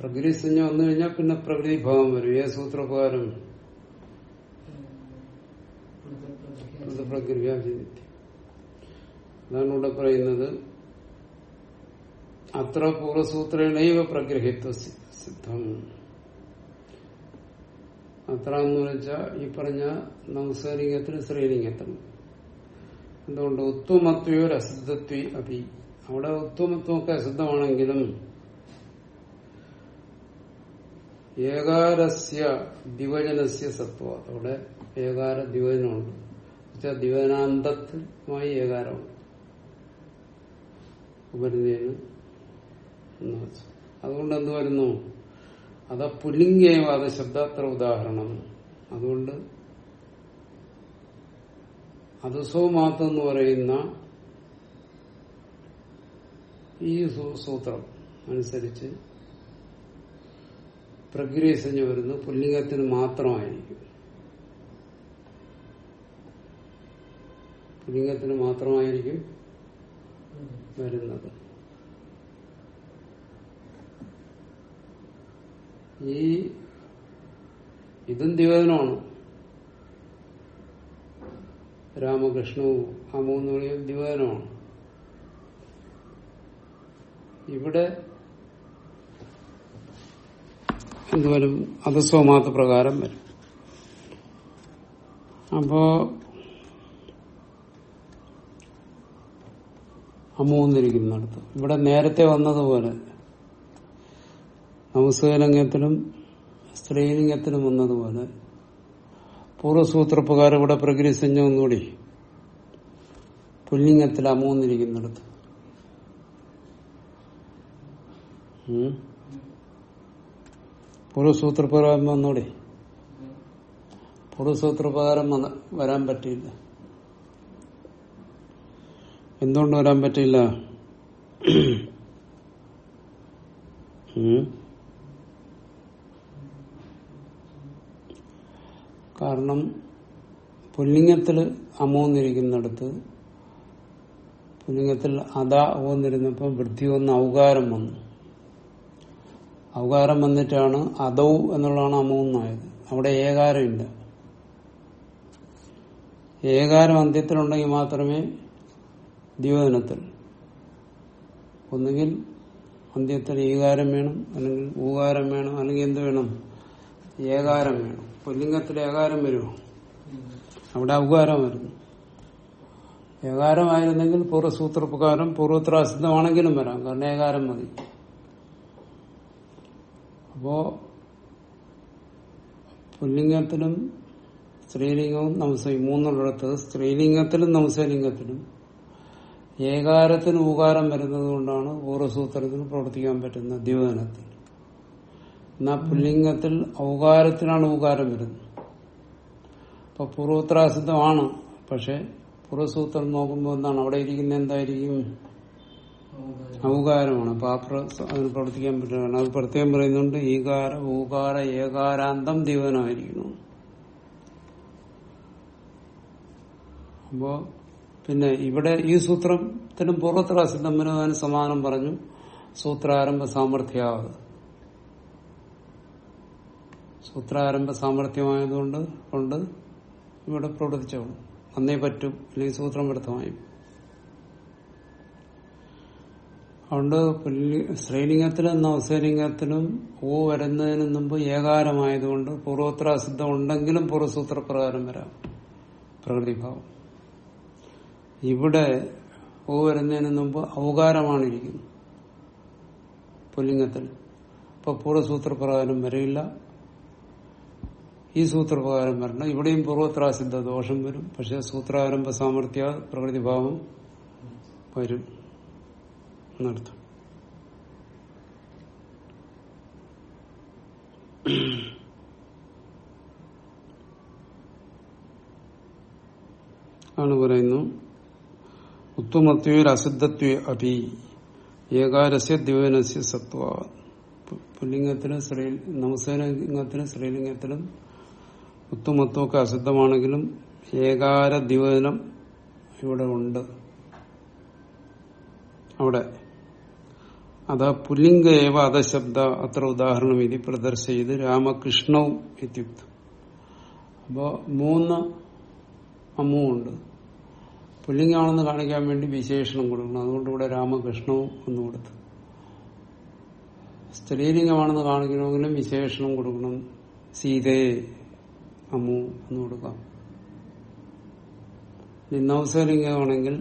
പ്രകൃതിസഞ്ജ വന്നു കഴിഞ്ഞാൽ പിന്നെ പ്രകൃതി ഭാവം വരും. ഏ സൂത്രപ്രകാരം? അതാണ് ഇവിടെ പറയുന്നത്. അത്ര പൂർവസൂത്രേണൈവ പ്രഗ്രഹിത്വ സിദ്ധം. അത്ര എന്ന് വെച്ചാൽ ഈ പറഞ്ഞ നമസ്കാരിംഗത്തിനും സ്ത്രീലിംഗത്തിനും എന്തുകൊണ്ട്? ഉത്തമത്വയോ അസിദ്ധത്വ അഭി. അവിടെ ഉത്തമത്വമൊക്കെ അസിദ്ധമാണെങ്കിലും ഏകാരസ്യ ദിവചനസ്യ സത്വ. അവിടെ ഏകാര ദിവചനമുണ്ട് എന്നുവെച്ചാൽ ദിവനാന്തമായി ഏകാരമുണ്ട് ഉപരിതേന് അതുകൊണ്ട് എന്ത് വരുന്നു? അത് പുല്ലിംഗേവാദ ശബ്ദാത്ര ഉദാഹരണം. അതുകൊണ്ട് അതുസോമാത്ത് എന്ന് പറയുന്ന ഈ സൂത്രം അനുസരിച്ച് പ്രക്രിയസഞ്ജ വരുന്നു പുല്ലിംഗത്തിന് മാത്രമായിരിക്കും. പുല്ലിംഗത്തിന് മാത്രമായിരിക്കും വരുന്നത്. ഈ ഇതും ദിവേദനമാണ് രാമകൃഷ്ണവും ആ മൂന്ന് മണിയും ദിവേദനമാണ് ഇവിടെ എന്തുവരും അധസ്വമാത്ത സ്വമാത്ത പ്രകാരം വരും. അപ്പോ അമൂന്നിരിക്കുന്നിടത്ത് ഇവിടെ നേരത്തെ വന്നതുപോലെ നമസ്കാരലിംഗത്തിലും സ്ത്രീലിംഗത്തിലും വന്നതുപോലെ പൂർവസൂത്രപ്രകാരം ഇവിടെ പ്രകൃതിസഞ്ജ ഒന്നുകൂടി പുല്ലിംഗത്തിൽ അമൂന്നിരിക്കുന്നിടത്ത്. പൂർവസൂത്രപ്രകാരം വന്നൂടെ? പൂർവസൂത്രപ്രകാരം വരാൻ പറ്റിയില്ല. എന്തുകൊണ്ട് വരാൻ പറ്റില്ല കാരണം പുല്ലിംഗത്തിൽ അമോന്നിരിക്കുന്നിടത്ത് പുല്ലിംഗത്തിൽ അതാ ഓന്നിരുന്നപ്പോൾ വൃദ്ധി വന്ന് ഔകാരം വന്നു. ഔകാരം വന്നിട്ടാണ് അതൗ എന്നുള്ളതാണ് അമൂന്നായത്. അവിടെ ഏകാരമില്ല. ഏകാരം അന്ത്യത്തിലുണ്ടെങ്കിൽ മാത്രമേ ദിവദിനത്തിൽ ഒന്നുകിൽ അന്ത്യത്തിൽ ഈകാരം വേണം അല്ലെങ്കിൽ ഊകാരം വേണം അല്ലെങ്കിൽ എന്ത് വേണം? ഏകാരം വേണം. പുല്ലിംഗത്തിൽ ഏകാരം വരുമോ അവിടെ ഔകാരം വരുന്നു. ഏകാരമായിരുന്നെങ്കിൽ പൂർവസൂത്രപ്രകാരം പൂർവത്രാസിദ്ധമാണെങ്കിലും വരാം. കാരണം ഏകാരം മതി. അപ്പോ പുല്ലിംഗത്തിലും സ്ത്രീലിംഗവും നമസ മൂന്നുള്ളിടത്ത് സ്ത്രീലിംഗത്തിലും നമസലിംഗത്തിലും ഏകാരത്തിന് ഊകാരം വരുന്നത് കൊണ്ടാണ് പൂർവസൂത്രത്തിന് പ്രവർത്തിക്കാൻ പറ്റുന്ന ദ്യോതനത്തിൽ എന്നാൽ പുല്ലിംഗത്തിൽ ഔകാരത്തിനാണ് ഊകാരം വരുന്നത്. അപ്പൊ പൂർവോത്രാസിദ്ധമാണ് പക്ഷെ പൂർവസൂത്രം നോക്കുമ്പോൾ എന്താണ്? അവിടെ ഇരിക്കുന്ന എന്തായിരിക്കും? ഔകാരമാണ്. അപ്പൊ ആ അതിന് പ്രവർത്തിക്കാൻ പറ്റുകയാണ് അത് പ്രത്യേകം പറയുന്നുണ്ട് ഈകാര ഊകാര ഏകാരാന്തം ദിവനായിരിക്കണം അപ്പോ പിന്നെ ഇവിടെ ഈ സൂത്രത്തിനും പൂർവത്രാസിദ്ധം വരുന്നതിന് സമാനം പറഞ്ഞു സൂത്രാരംഭ സാമർഥ്യാവത്. സൂത്രാരംഭ സാമർഥ്യമായതുകൊണ്ട് കൊണ്ട് ഇവിടെ പ്രവർത്തിച്ചോളും അന്നേ പറ്റും അല്ലെങ്കിൽ സൂത്രം വ്യർത്ഥമായി. അതുകൊണ്ട് സ്ത്രീലിംഗത്തിലും നവസലിംഗത്തിലും ഓ വരുന്നതിന് മുമ്പ് ഏകാരമായതുകൊണ്ട് പൂർവോത്ര അസിദ്ധം ഉണ്ടെങ്കിലും പൂർവസൂത്രപ്രകാരം വരാം. പ്രകൃതിഭാവം. ഇവിടെ ഓ വരുന്നതിന് മുമ്പ് ഔകാരമാണ് ഇരിക്കുന്നത് പുല്ലിംഗത്തിൽ. അപ്പൊ പൂർവസൂത്രപ്രകാരം വരില്ല. ഈ സൂത്രപ്രകാരം വരണം. ഇവിടെയും പൂർവത്രാസിദ്ധ ദോഷം വരും. പക്ഷെ സൂത്രാരംഭ സാമർഥ്യ പ്രകൃതിഭാവം വരും എന്നർത്ഥം. ആണ് പറയുന്നു. ഉത്തമത്വയിൽ അസിദ്ധത്വ അപി ഏകാരസ്യ ദിവനസ്യ സത്വ. പുല്ലിംഗത്തിനും സ്ത്രീ നമസ്കാരലിംഗത്തിനും സ്ത്രീലിംഗത്തിനും ഉത്തമത്വമൊക്കെ അസിദ്ധമാണെങ്കിലും ഏകാര ദിവനം ഇവിടെ ഉണ്ട്. അവിടെ. അതാ പുല്ലിംഗ ഏവ അധശബ്ദ അത്ര ഉദാഹരണം ഇതി പ്രദർശയത് രാമകൃഷ്ണവും ഇത്യുക്തം. അപ്പോ മൂന്ന് അമ്മുണ്ട് പുല്ലിംഗമാണെന്ന് കാണിക്കാൻ വേണ്ടി വിശേഷണം കൊടുക്കണം. അതുകൊണ്ട് ഇവിടെ രാമകൃഷ്ണവും എന്ന് കൊടുത്തു. സ്ത്രീലിംഗമാണെന്ന് കാണിക്കണമെങ്കിലും വിശേഷണം കൊടുക്കണം. സീതയെ അമ്മു എന്ന് കൊടുക്കാം. ഇനി നവസലിംഗമാണെങ്കിൽ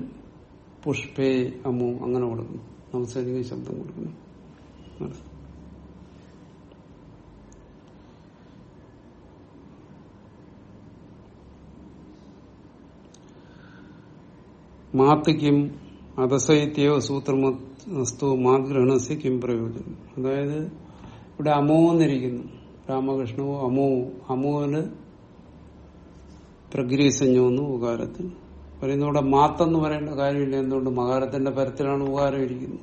പുഷ്പേ അമു അങ്ങനെ കൊടുക്കും നവസലിംഗ ശബ്ദം കൊടുക്കണം മാത്തിക്കും അതസൈത്യോ സൂത്രമസ്തു മാഗ്രഹണസ്യ കിം പ്രയോജനം. അതായത് ഇവിടെ അമോന്നിരിക്കുന്നു രാമകൃഷ്ണവോ അമോ അമോവിന് പ്രഗ്രീസഞ്ഞോന്ന് ഉകാരത്തിന് പറയുന്ന ഇവിടെ മാത്തെന്ന് പറയേണ്ട കാര്യമില്ല. എന്തുകൊണ്ട്? മകാരത്തിന്റെ പരത്തിലാണ് ഉകാരം ഇരിക്കുന്നത്.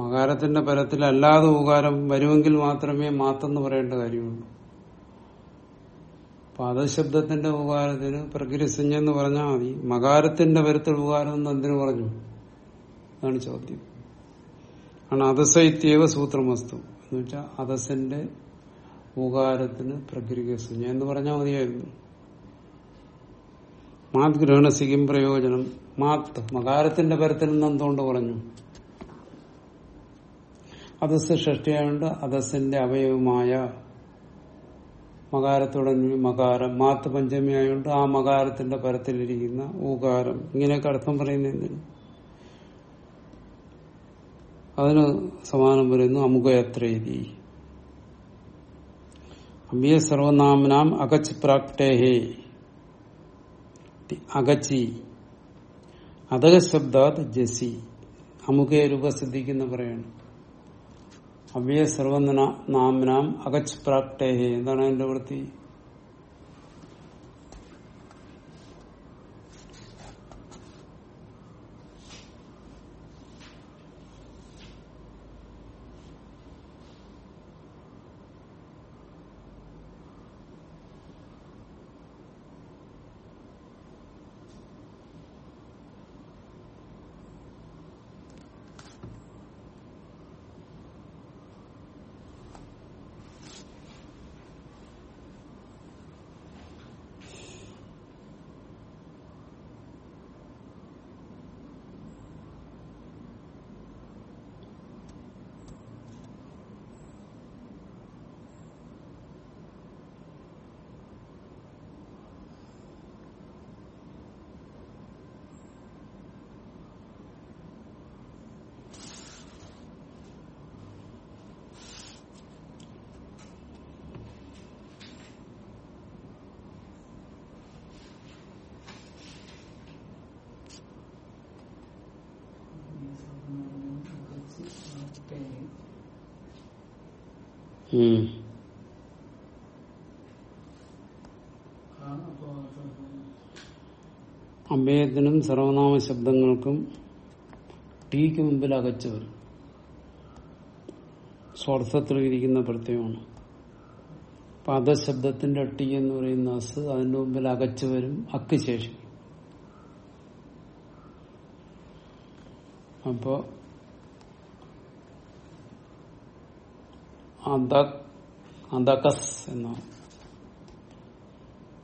മകാരത്തിന്റെ പരത്തിലല്ലാതെ ഉകാരം വരുമെങ്കിൽ മാത്രമേ മാത്തെന്ന് പറയേണ്ട കാര്യമുള്ളൂ. പാദശബ്ദത്തിന്റെ ഉപകാരത്തിന് പ്രകൃതിസഞ്ജ എന്ന് പറഞ്ഞാൽ മതി. മകാരത്തിന്റെ പരത്തിൽ ഉപകാരം എന്ന് എന്തിനു പറഞ്ഞു? അതാണ് ചോദ്യം. ആണ് അധസൈത്യവ സൂത്രമസ്തു. എന്ന് വെച്ചാൽ അധസന്റെ ഉപകാരത്തിന് സഞ്ജ എന്ന് പറഞ്ഞാൽ മതിയായിരുന്നു? മാത് ഗ്രഹണസിക്കും പ്രയോജനം. മാത്ത് മകാരത്തിന്റെ പരത്തിൽ നിന്ന് എന്തുകൊണ്ട് പറഞ്ഞു? അതസ് ഷഷ്ടിയായോണ്ട് അതസിന്റെ അവയവമായ മകാരത്തോടെ മകാരം മാത്ത് പഞ്ചമി ആയതുകൊണ്ട് ആ മകാരത്തിന്റെ പരത്തിലിരിക്കുന്ന ഊകാരം. ഇങ്ങനെയൊക്കെ അർത്ഥം പറയുന്ന അതിന് സമാനം പറയുന്നു അമുഖയത്രേതി അമ്പിയ സർവനാമനാം അകച്ച് പ്രാക്ടേഹേ അകച്ചി അതക ശബ്ദാത് ജസി അമുഖയ രൂപസിദ്ധിക്കുന്ന പറയണം അവ്യ സർവനാമനാം അകച്ച് പ്രാക്ടേഹേ എന്താണ് അതിന്റെ വൃത്തി ഉം. അഭയത്തിനും സർവനാമ ശബ്ദങ്ങൾക്കും ടീക്ക് മുമ്പിൽ അകച്ചവർ. സ്വർത്ഥത്തിൽ ഇരിക്കുന്ന പ്രത്യയമാണ്. പദശബ്ദത്തിന്റെ ടീ എന്ന് പറയുന്ന അസ് അതിന്റെ മുമ്പിൽ അകച്ചു വരും അക്ക് ശേഷി അപ്പോ അദക്കസ് എന്നാണ്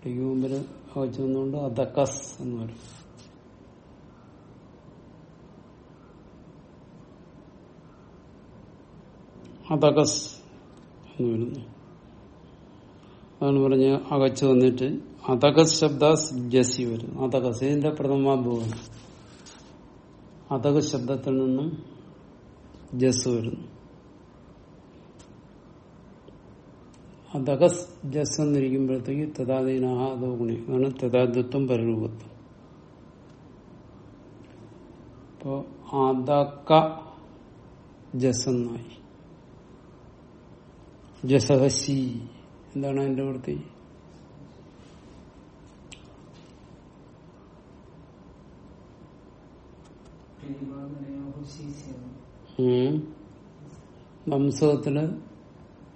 ടിക്ക് മുമ്പിൽ വെച്ച് നിന്നുകൊണ്ട് എന്ന് വരും അദകസ് എന്ന് വരുന്നു അതാണ് പറഞ്ഞ് അകച്ചു വന്നിട്ട് അതകസ് ശബ്ദ ജസി വരും അതകസ് ഇതിന്റെ പ്രഥമാഭൂവം അതക ശബ്ദത്തിൽ നിന്നും ജസ് വരുന്നു. അതകസ് ജസ് എന്നിരിക്കുമ്പോഴത്തേക്ക് തഥാദീനാഹ അതോ ഗുണി. അതാണ് തഥാദ്വത്വം പരരൂപത്വം. അപ്പോ അതക ജസ് എന്നായി ജസഹസി. എന്താണ് അതിന്റെ വൃത്തി? ഉം.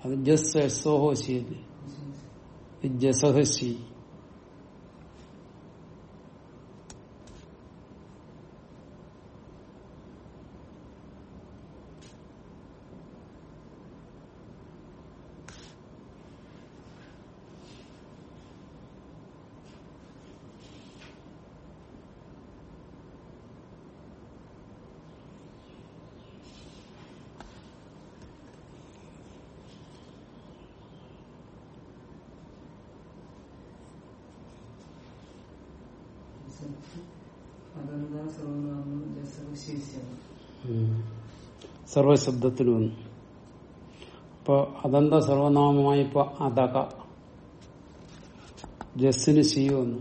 അത് ജസ് എസോഹോശി അല്ലേ ഇത് ജസഹസി അതെന്താ സർവനാമം ജസവിശേഷ്യം ഉം. സർവശബ്ദത്തിൽ വന്നു. അപ്പൊ അതന്ത സർവനാമമായി ഇപ്പൊ അതക ജസ്സിന് ശീ വന്നു.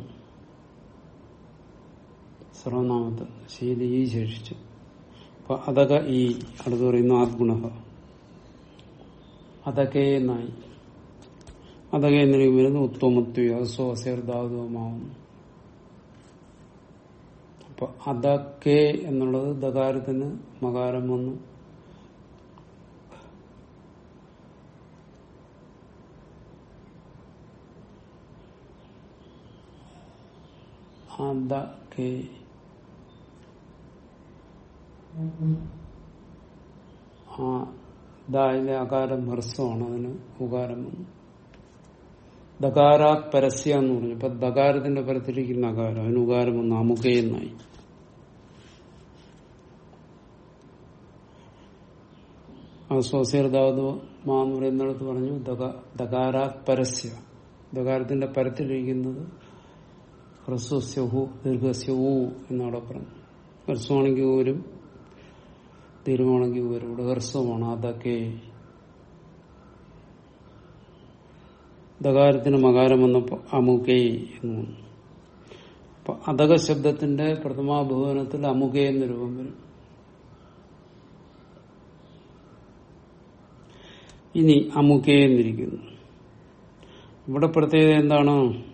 സർവനാമത്തിൽ ശീല ഈ ശേഷിച്ചു. അപ്പൊ അതക ഈ അടുത്ത് പറയുന്നു ആദ്ഗുണ അതകേ നായി. അതകേ എന്നിരിക്കും വരുന്നു ഉത്തമത്വ സ്വസേർദാതുമാവുന്നു അപ്പൊ അതൊക്കെ എന്നുള്ളത് ദകാരത്തിന് മകാരം വന്നു. ദായിലെ അകാരം ഹ്രസ്വമാണ് അതിന് ഉകാരം ദകാരാ പരസ്യ എന്ന് പറഞ്ഞു. ഇപ്പൊ ദകാരത്തിന്റെ പരത്തിരിക്കുന്ന അകാരം അതിന് ഉകാരം ഒന്ന് അമുഖേ എന്നായി. സ്വസീർദാതു പറയുന്നിടത്ത് പറഞ്ഞു ദകാരാ പരസ്യ. ദകാരത്തിന്റെ പരത്തിലിരിക്കുന്നത് ഹ്രസ്വസ്യഹു ദീർഘസ്യവു എന്നവിടെ പറഞ്ഞു ഹ്രസ്വമാണെങ്കിൽ ഊരും ദീർഘമാണെങ്കിൽ ഊരും. ഇവിടെ ഹ്രസ്വമാണ് അതൊക്കെ. ദകാരത്തിന് മകാരം വന്നപ്പോ അമുകേ എന്ന് വന്നു. അപ്പൊ അധക ശബ്ദത്തിന്റെ പ്രഥമാഭുവനത്തിൽ അമുകേ എന്ന രൂപം വരും. ഇനി അമുകേ എന്നിരിക്കുന്നു. ഇവിടെ പ്രത്യേകത എന്താണ്?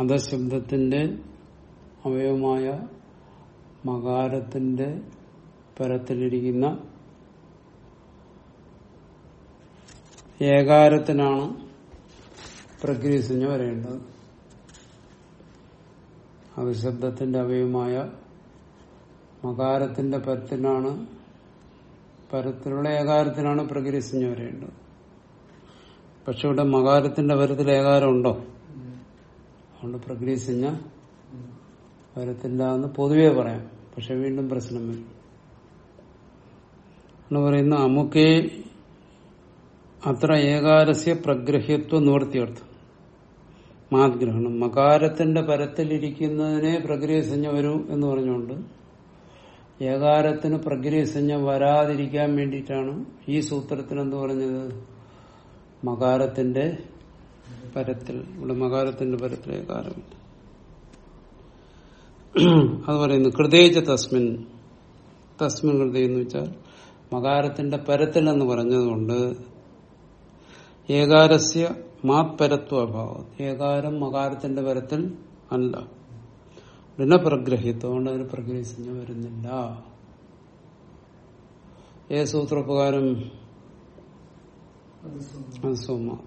അധശബ്ദത്തിന്റെ അവയവമായ മകാരത്തിന്റെ പരത്തിലിരിക്കുന്ന ഏകാരത്തിനാണ് പ്രക്രിയസഞ്ജ വരേണ്ടത്. അവിശബ്ദത്തിന്റെ അവയവമായ മകാരത്തിന്റെ പരത്തിനാണ് പരത്തിലുള്ള ഏകാരത്തിനാണ് പ്രക്രിയസഞ്ജ വരേണ്ടത്. പക്ഷെ ഇവിടെ മകാരത്തിന്റെ പരത്തിൽ ഏകാരം ഉണ്ടോ? അതുകൊണ്ട് പ്രക്രിയസഞ്ജ വരത്തില്ല എന്ന് പൊതുവേ പറയാം. പക്ഷെ വീണ്ടും പ്രശ്നം വരും. എന്ന് പറയുന്ന അമുക്കേ അത്ര ഏകാരസ്യ പ്രഗ്രഹ്യത്വ നിവർത്തിയർത്ഥം. മാഗ്രഹണം മകാരത്തിന്റെ പരത്തിലിരിക്കുന്നതിനെ പ്രക്രിയസഞ്ജ വരൂ എന്ന് പറഞ്ഞുകൊണ്ട് ഏകാരത്തിന് പ്രക്രിയസഞ്ജ വരാതിരിക്കാൻ വേണ്ടിയിട്ടാണ് ഈ സൂത്രത്തിന് എന്ത് പറഞ്ഞത്? മകാരത്തിന്റെ പരത്തിൽ ഇവിടെ മകാരത്തിന്റെ പരത്തിൽ ഏകാരമില്ല അത് പറയുന്നു കൃതേജ തസ്മിൻ. തസ്മിൻ ഹൃദയം എന്ന് വെച്ചാൽ മകാരത്തിന്റെ പരത്തിൽ എന്ന് പറഞ്ഞതുകൊണ്ട് ഏകാരസ്യ മാത്പരത്വ അഭാവം ഏകാരം മകാരത്തിന്റെ പരത്തിൽ അല്ല. ഋണപ്രഗ്രഹിത്തോണ്ട് അതിന് പ്രഗ്രഹിച്ചു വരുന്നില്ല. ഏ സൂത്രപ്രകാരം സോമ.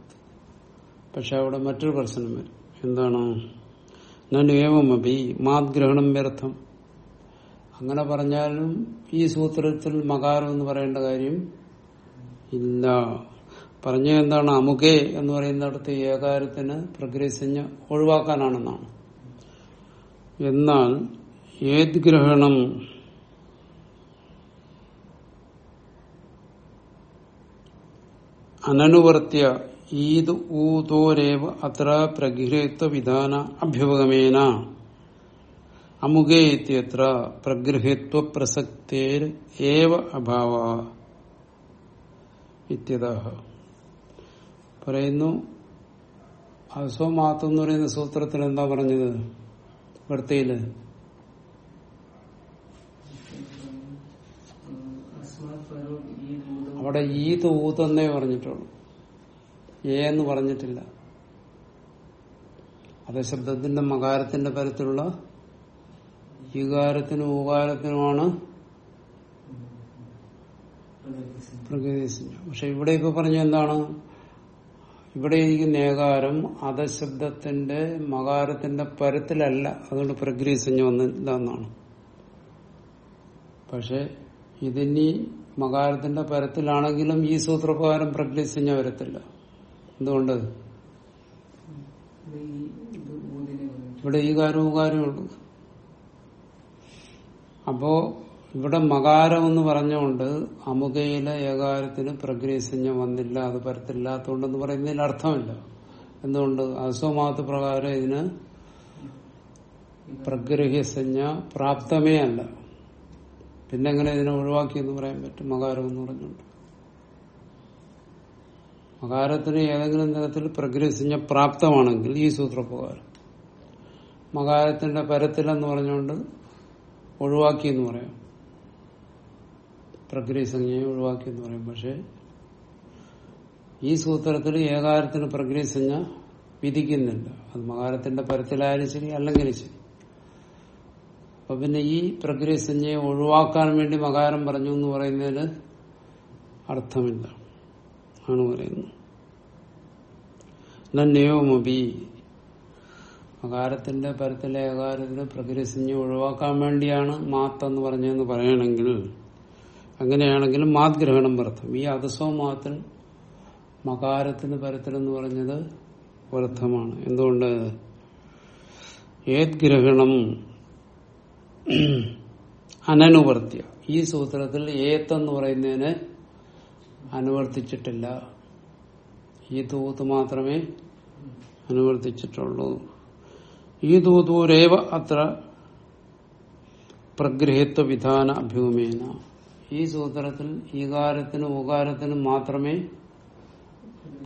പക്ഷെ അവിടെ മറ്റൊരു പ്രശ്നം വരും എന്താണ് ഏവമപി മാദ്ഗ്രഹണം വ്യർത്ഥം. അങ്ങനെ പറഞ്ഞാലും ഈ സൂത്രത്തിൽ മകാരം എന്ന് പറയേണ്ട കാര്യം ഇല്ല. പറഞ്ഞ എന്താണ്? അമുഖേ എന്ന് പറയുന്നിടത്ത് ഏകാരത്തിന് പ്രഗ്രസിഞ്ഞ് ഒഴിവാക്കാനാണെന്നാണ്. എന്നാൽ ഏത് ഗ്രഹണം? അനനുവർത്തിയ ഈദ് ഊതോരേവ അത്ര പ്രഗൃഹത്വ വിധാന അഭ്യുപഗമേന. അമുഖേ ഇത്യത്ര പ്രഗൃഹത്വ പ്രസക്തേർ ഏവ അഭാവ. പറയുന്നു അസ്വമാത്വം എന്ന് പറയുന്ന സൂത്രത്തിൽ എന്താ പറഞ്ഞത്? വൃത്തിയിൽ അവിടെ ഈ തൂത്തെന്നേ പറഞ്ഞിട്ടുള്ളൂ. എന്ന് പറഞ്ഞിട്ടില്ല. അത് ശബ്ദത്തിന്റെ മകാരത്തിന്റെ പരത്തിലുള്ള ഈകാരത്തിനും ഊകാരത്തിനുമാണ് പ്രകൃതിസിഞ്ഞ പക്ഷെ ഇവിടെ ഇപ്പൊ പറഞ്ഞ എന്താണ്? ഇവിടെ ഇരിക്കുന്ന ഏകാരം അധശബ്ദത്തിന്റെ മകാരത്തിന്റെ പരത്തിലല്ല. അതുകൊണ്ട് പ്രകൃതിസിഞ്ഞ വന്നില്ല എന്നാണ്. പക്ഷെ ഇതിനി മകാരത്തിന്റെ പരത്തിലാണെങ്കിലും ഈ സൂത്രപ്രകാരം പ്രകൃതിസിഞ്ഞ വരത്തില്ല. എന്തുകൊണ്ട്? ഇവിടെ ഈ കാരവും ഉള്ളൂ അപ്പോ ഇവിടെ മകാരം എന്ന് പറഞ്ഞുകൊണ്ട് അമുകയിലെ ഏകാരത്തിന് പ്രഗ്രഹസഞ്ജം വന്നില്ല അത് പരത്തില്ലാത്തതുകൊണ്ടെന്ന് പറയുന്നതിൽ അർത്ഥമില്ല. എന്തുകൊണ്ട്? അസോമാത്ത പ്രകാരം ഇതിന് പ്രഗ്രഹ്യസഞ്ജ പ്രാപ്തമേ അല്ല. പിന്നെങ്ങനെ ഇതിനെ ഒഴിവാക്കി എന്ന് പറയാൻ പറ്റും? മകാരം എന്ന് പറഞ്ഞുകൊണ്ട്. മകാരത്തിന് ഏതെങ്കിലും തരത്തിൽ പ്രഗ്രസിഞ്ഞ പ്രാപ്തമാണെങ്കിൽ ഈ സൂത്രപ്രകാരം. മകാരത്തിന്റെ പരത്തിലെന്ന് പറഞ്ഞുകൊണ്ട് ഒഴിവാക്കി എന്ന് പറയാം. പ്രഗ്രസഞ്ജയെ ഒഴിവാക്കി എന്ന് പറയും. പക്ഷെ ഈ സൂത്രത്തിൽ ഏകാരത്തിന് പ്രഗ്രസഞ്ജ വിധിക്കുന്നില്ല. അത് മകാരത്തിന്റെ പരത്തിലായാലും ശരി അല്ലെങ്കിലും ശരി. അപ്പൊ പിന്നെ ഈ പ്രഗ്രസഞ്ജയെ ഒഴിവാക്കാൻ വേണ്ടി മകാരം പറഞ്ഞു എന്ന് പറയുന്നതിന് അർത്ഥമില്ല. ആണ് പറയുന്നത് നന്യോമബി അകാരത്തിന്റെ പരത്തിലെ അകാരത്തിന് പ്രകൃതിഞ്ഞ് ഒഴിവാക്കാൻ വേണ്ടിയാണ് മാത്ത് എന്ന് പറഞ്ഞതെന്ന് പറയണമെങ്കിൽ അങ്ങനെയാണെങ്കിലും മാത് ഗ്രഹണം വർത്ഥം ഈ അധസ്വ മാത്തിൽ മകാരത്തിന് പരത്തിലെന്ന് പറഞ്ഞത് വർത്ഥമാണ് എന്തുകൊണ്ട്? ഏത് ഗ്രഹണം അനനുവർത്തിയ. ഈ സൂത്രത്തിൽ ഏത്തെന്ന് പറയുന്നതിനെ അനുവർത്തിച്ചിട്ടില്ല. ഈ തൂത്ത് മാത്രമേ അനുവർത്തിച്ചിട്ടുള്ളൂ. ഈ തൂതൂരേവ അത്ര പ്രഗ്രഹിത്വ വിധാന അഭ്യൂമേന ഈ സൂത്രത്തിൽ ഈകാരത്തിനും ഉകാരത്തിനും മാത്രമേ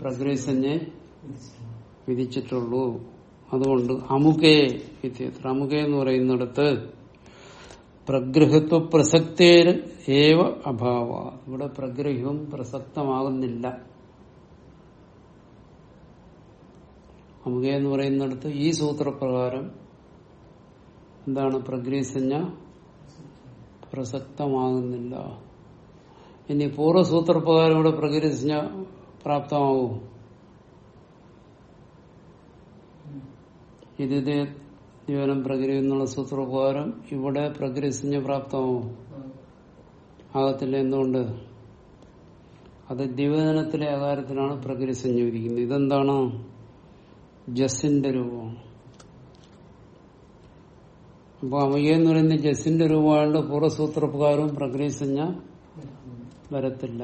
പ്രഗ്രഹിസഞ്ജെ വിധിച്ചിട്ടുള്ളൂ. അതുകൊണ്ട് അമുകേ അമുകേ എന്ന് പറയുന്നിടത്ത് പ്രഗ്രഹത്വ പ്രസക്തേര് ഏവ അഭാവ. ഇവിടെ പ്രഗ്രഹവും പ്രസക്തമാകുന്നില്ല. അമുക എന്ന് പറയുന്നിടത്ത് ഈ സൂത്രപ്രകാരം എന്താണ് പ്രഗ്രീസഞ്ജ പ്രസക്തമാകുന്നില്ല. ഇനി പൂർവസൂത്രപ്രകാരം ഇവിടെ പ്രഗ്രീസഞ്ജ പ്രാപ്തമാകും. ഇതിന്റെ ജീവനം പ്രകൃതി എന്നുള്ള സൂത്രപ്രകാരം ഇവിടെ പ്രകൃതിസഞ്ജ പ്രാപ്തമാവും? ആകത്തില്ല. എന്തുകൊണ്ട്? അത് ദിവചനത്തിലെ ആകാരത്തിലാണ് പ്രകൃതി വിധിക്കുന്നത്. ഇതെന്താണ്? ജസിന്റെ രൂപമാണ് അപ്പൊ അമയെന്ന് പറയുന്ന ജസിന്റെ രൂപമായിട്ട് പൂർവസൂത്രപ്രകാരവും പ്രകൃതിസഞ്ജ വരത്തില്ല.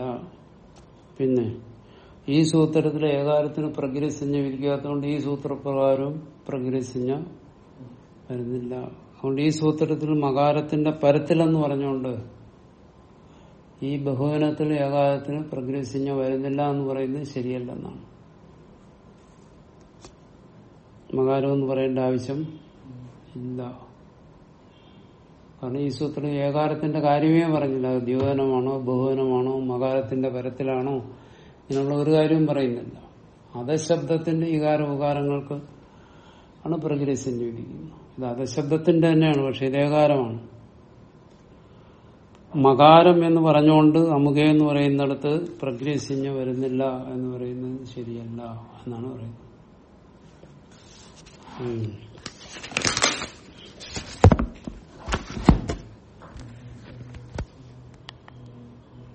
പിന്നെ ഈ സൂത്രത്തിലെ ഏകാരത്തിന് പ്രകൃതി വിധിക്കാത്തതുകൊണ്ട് ഈ സൂത്രപ്രകാരവും പ്രകൃതിസഞ്ജ വരുന്നില്ല. അതുകൊണ്ട് ഈ സൂത്രത്തിൽ മകാരത്തിന്റെ പരത്തിലെന്ന് പറഞ്ഞുകൊണ്ട് ഈ ബഹുവനത്തിൽ ഏകാരത്തിന് പ്രഗ്രസിഞ്ഞ വരുന്നില്ല എന്ന് പറയുന്നത് ശരിയല്ലെന്നാണ്. മകാരം എന്ന് പറയേണ്ട ആവശ്യം ഇല്ല. കാരണം ഈ സൂത്രം ഏകാരത്തിന്റെ കാര്യമേ പറഞ്ഞില്ല. ദ്യോധനമാണോ ബഹുവനമാണോ മകാരത്തിന്റെ പരത്തിലാണോ ഇങ്ങനെയുള്ള ഒരു കാര്യവും പറയുന്നില്ല. അധശബ്ദത്തിന്റെ ഈകാര ഉപകാരങ്ങൾക്ക് ആണ് പ്രഗ്രസിഞ്ഞിരിക്കുന്നത് ഇത് അധശബ്ദത്തിന്റെ തന്നെയാണ് പക്ഷെ ഇതേകാരമാണ്. മകാരം എന്ന് പറഞ്ഞുകൊണ്ട് അമുഖ എന്ന് പറയുന്നിടത്ത് പ്രഗ്രസിഞ്ഞ വരുന്നില്ല എന്ന് പറയുന്നത് ശരിയല്ല എന്നാണ് പറയുന്നത്.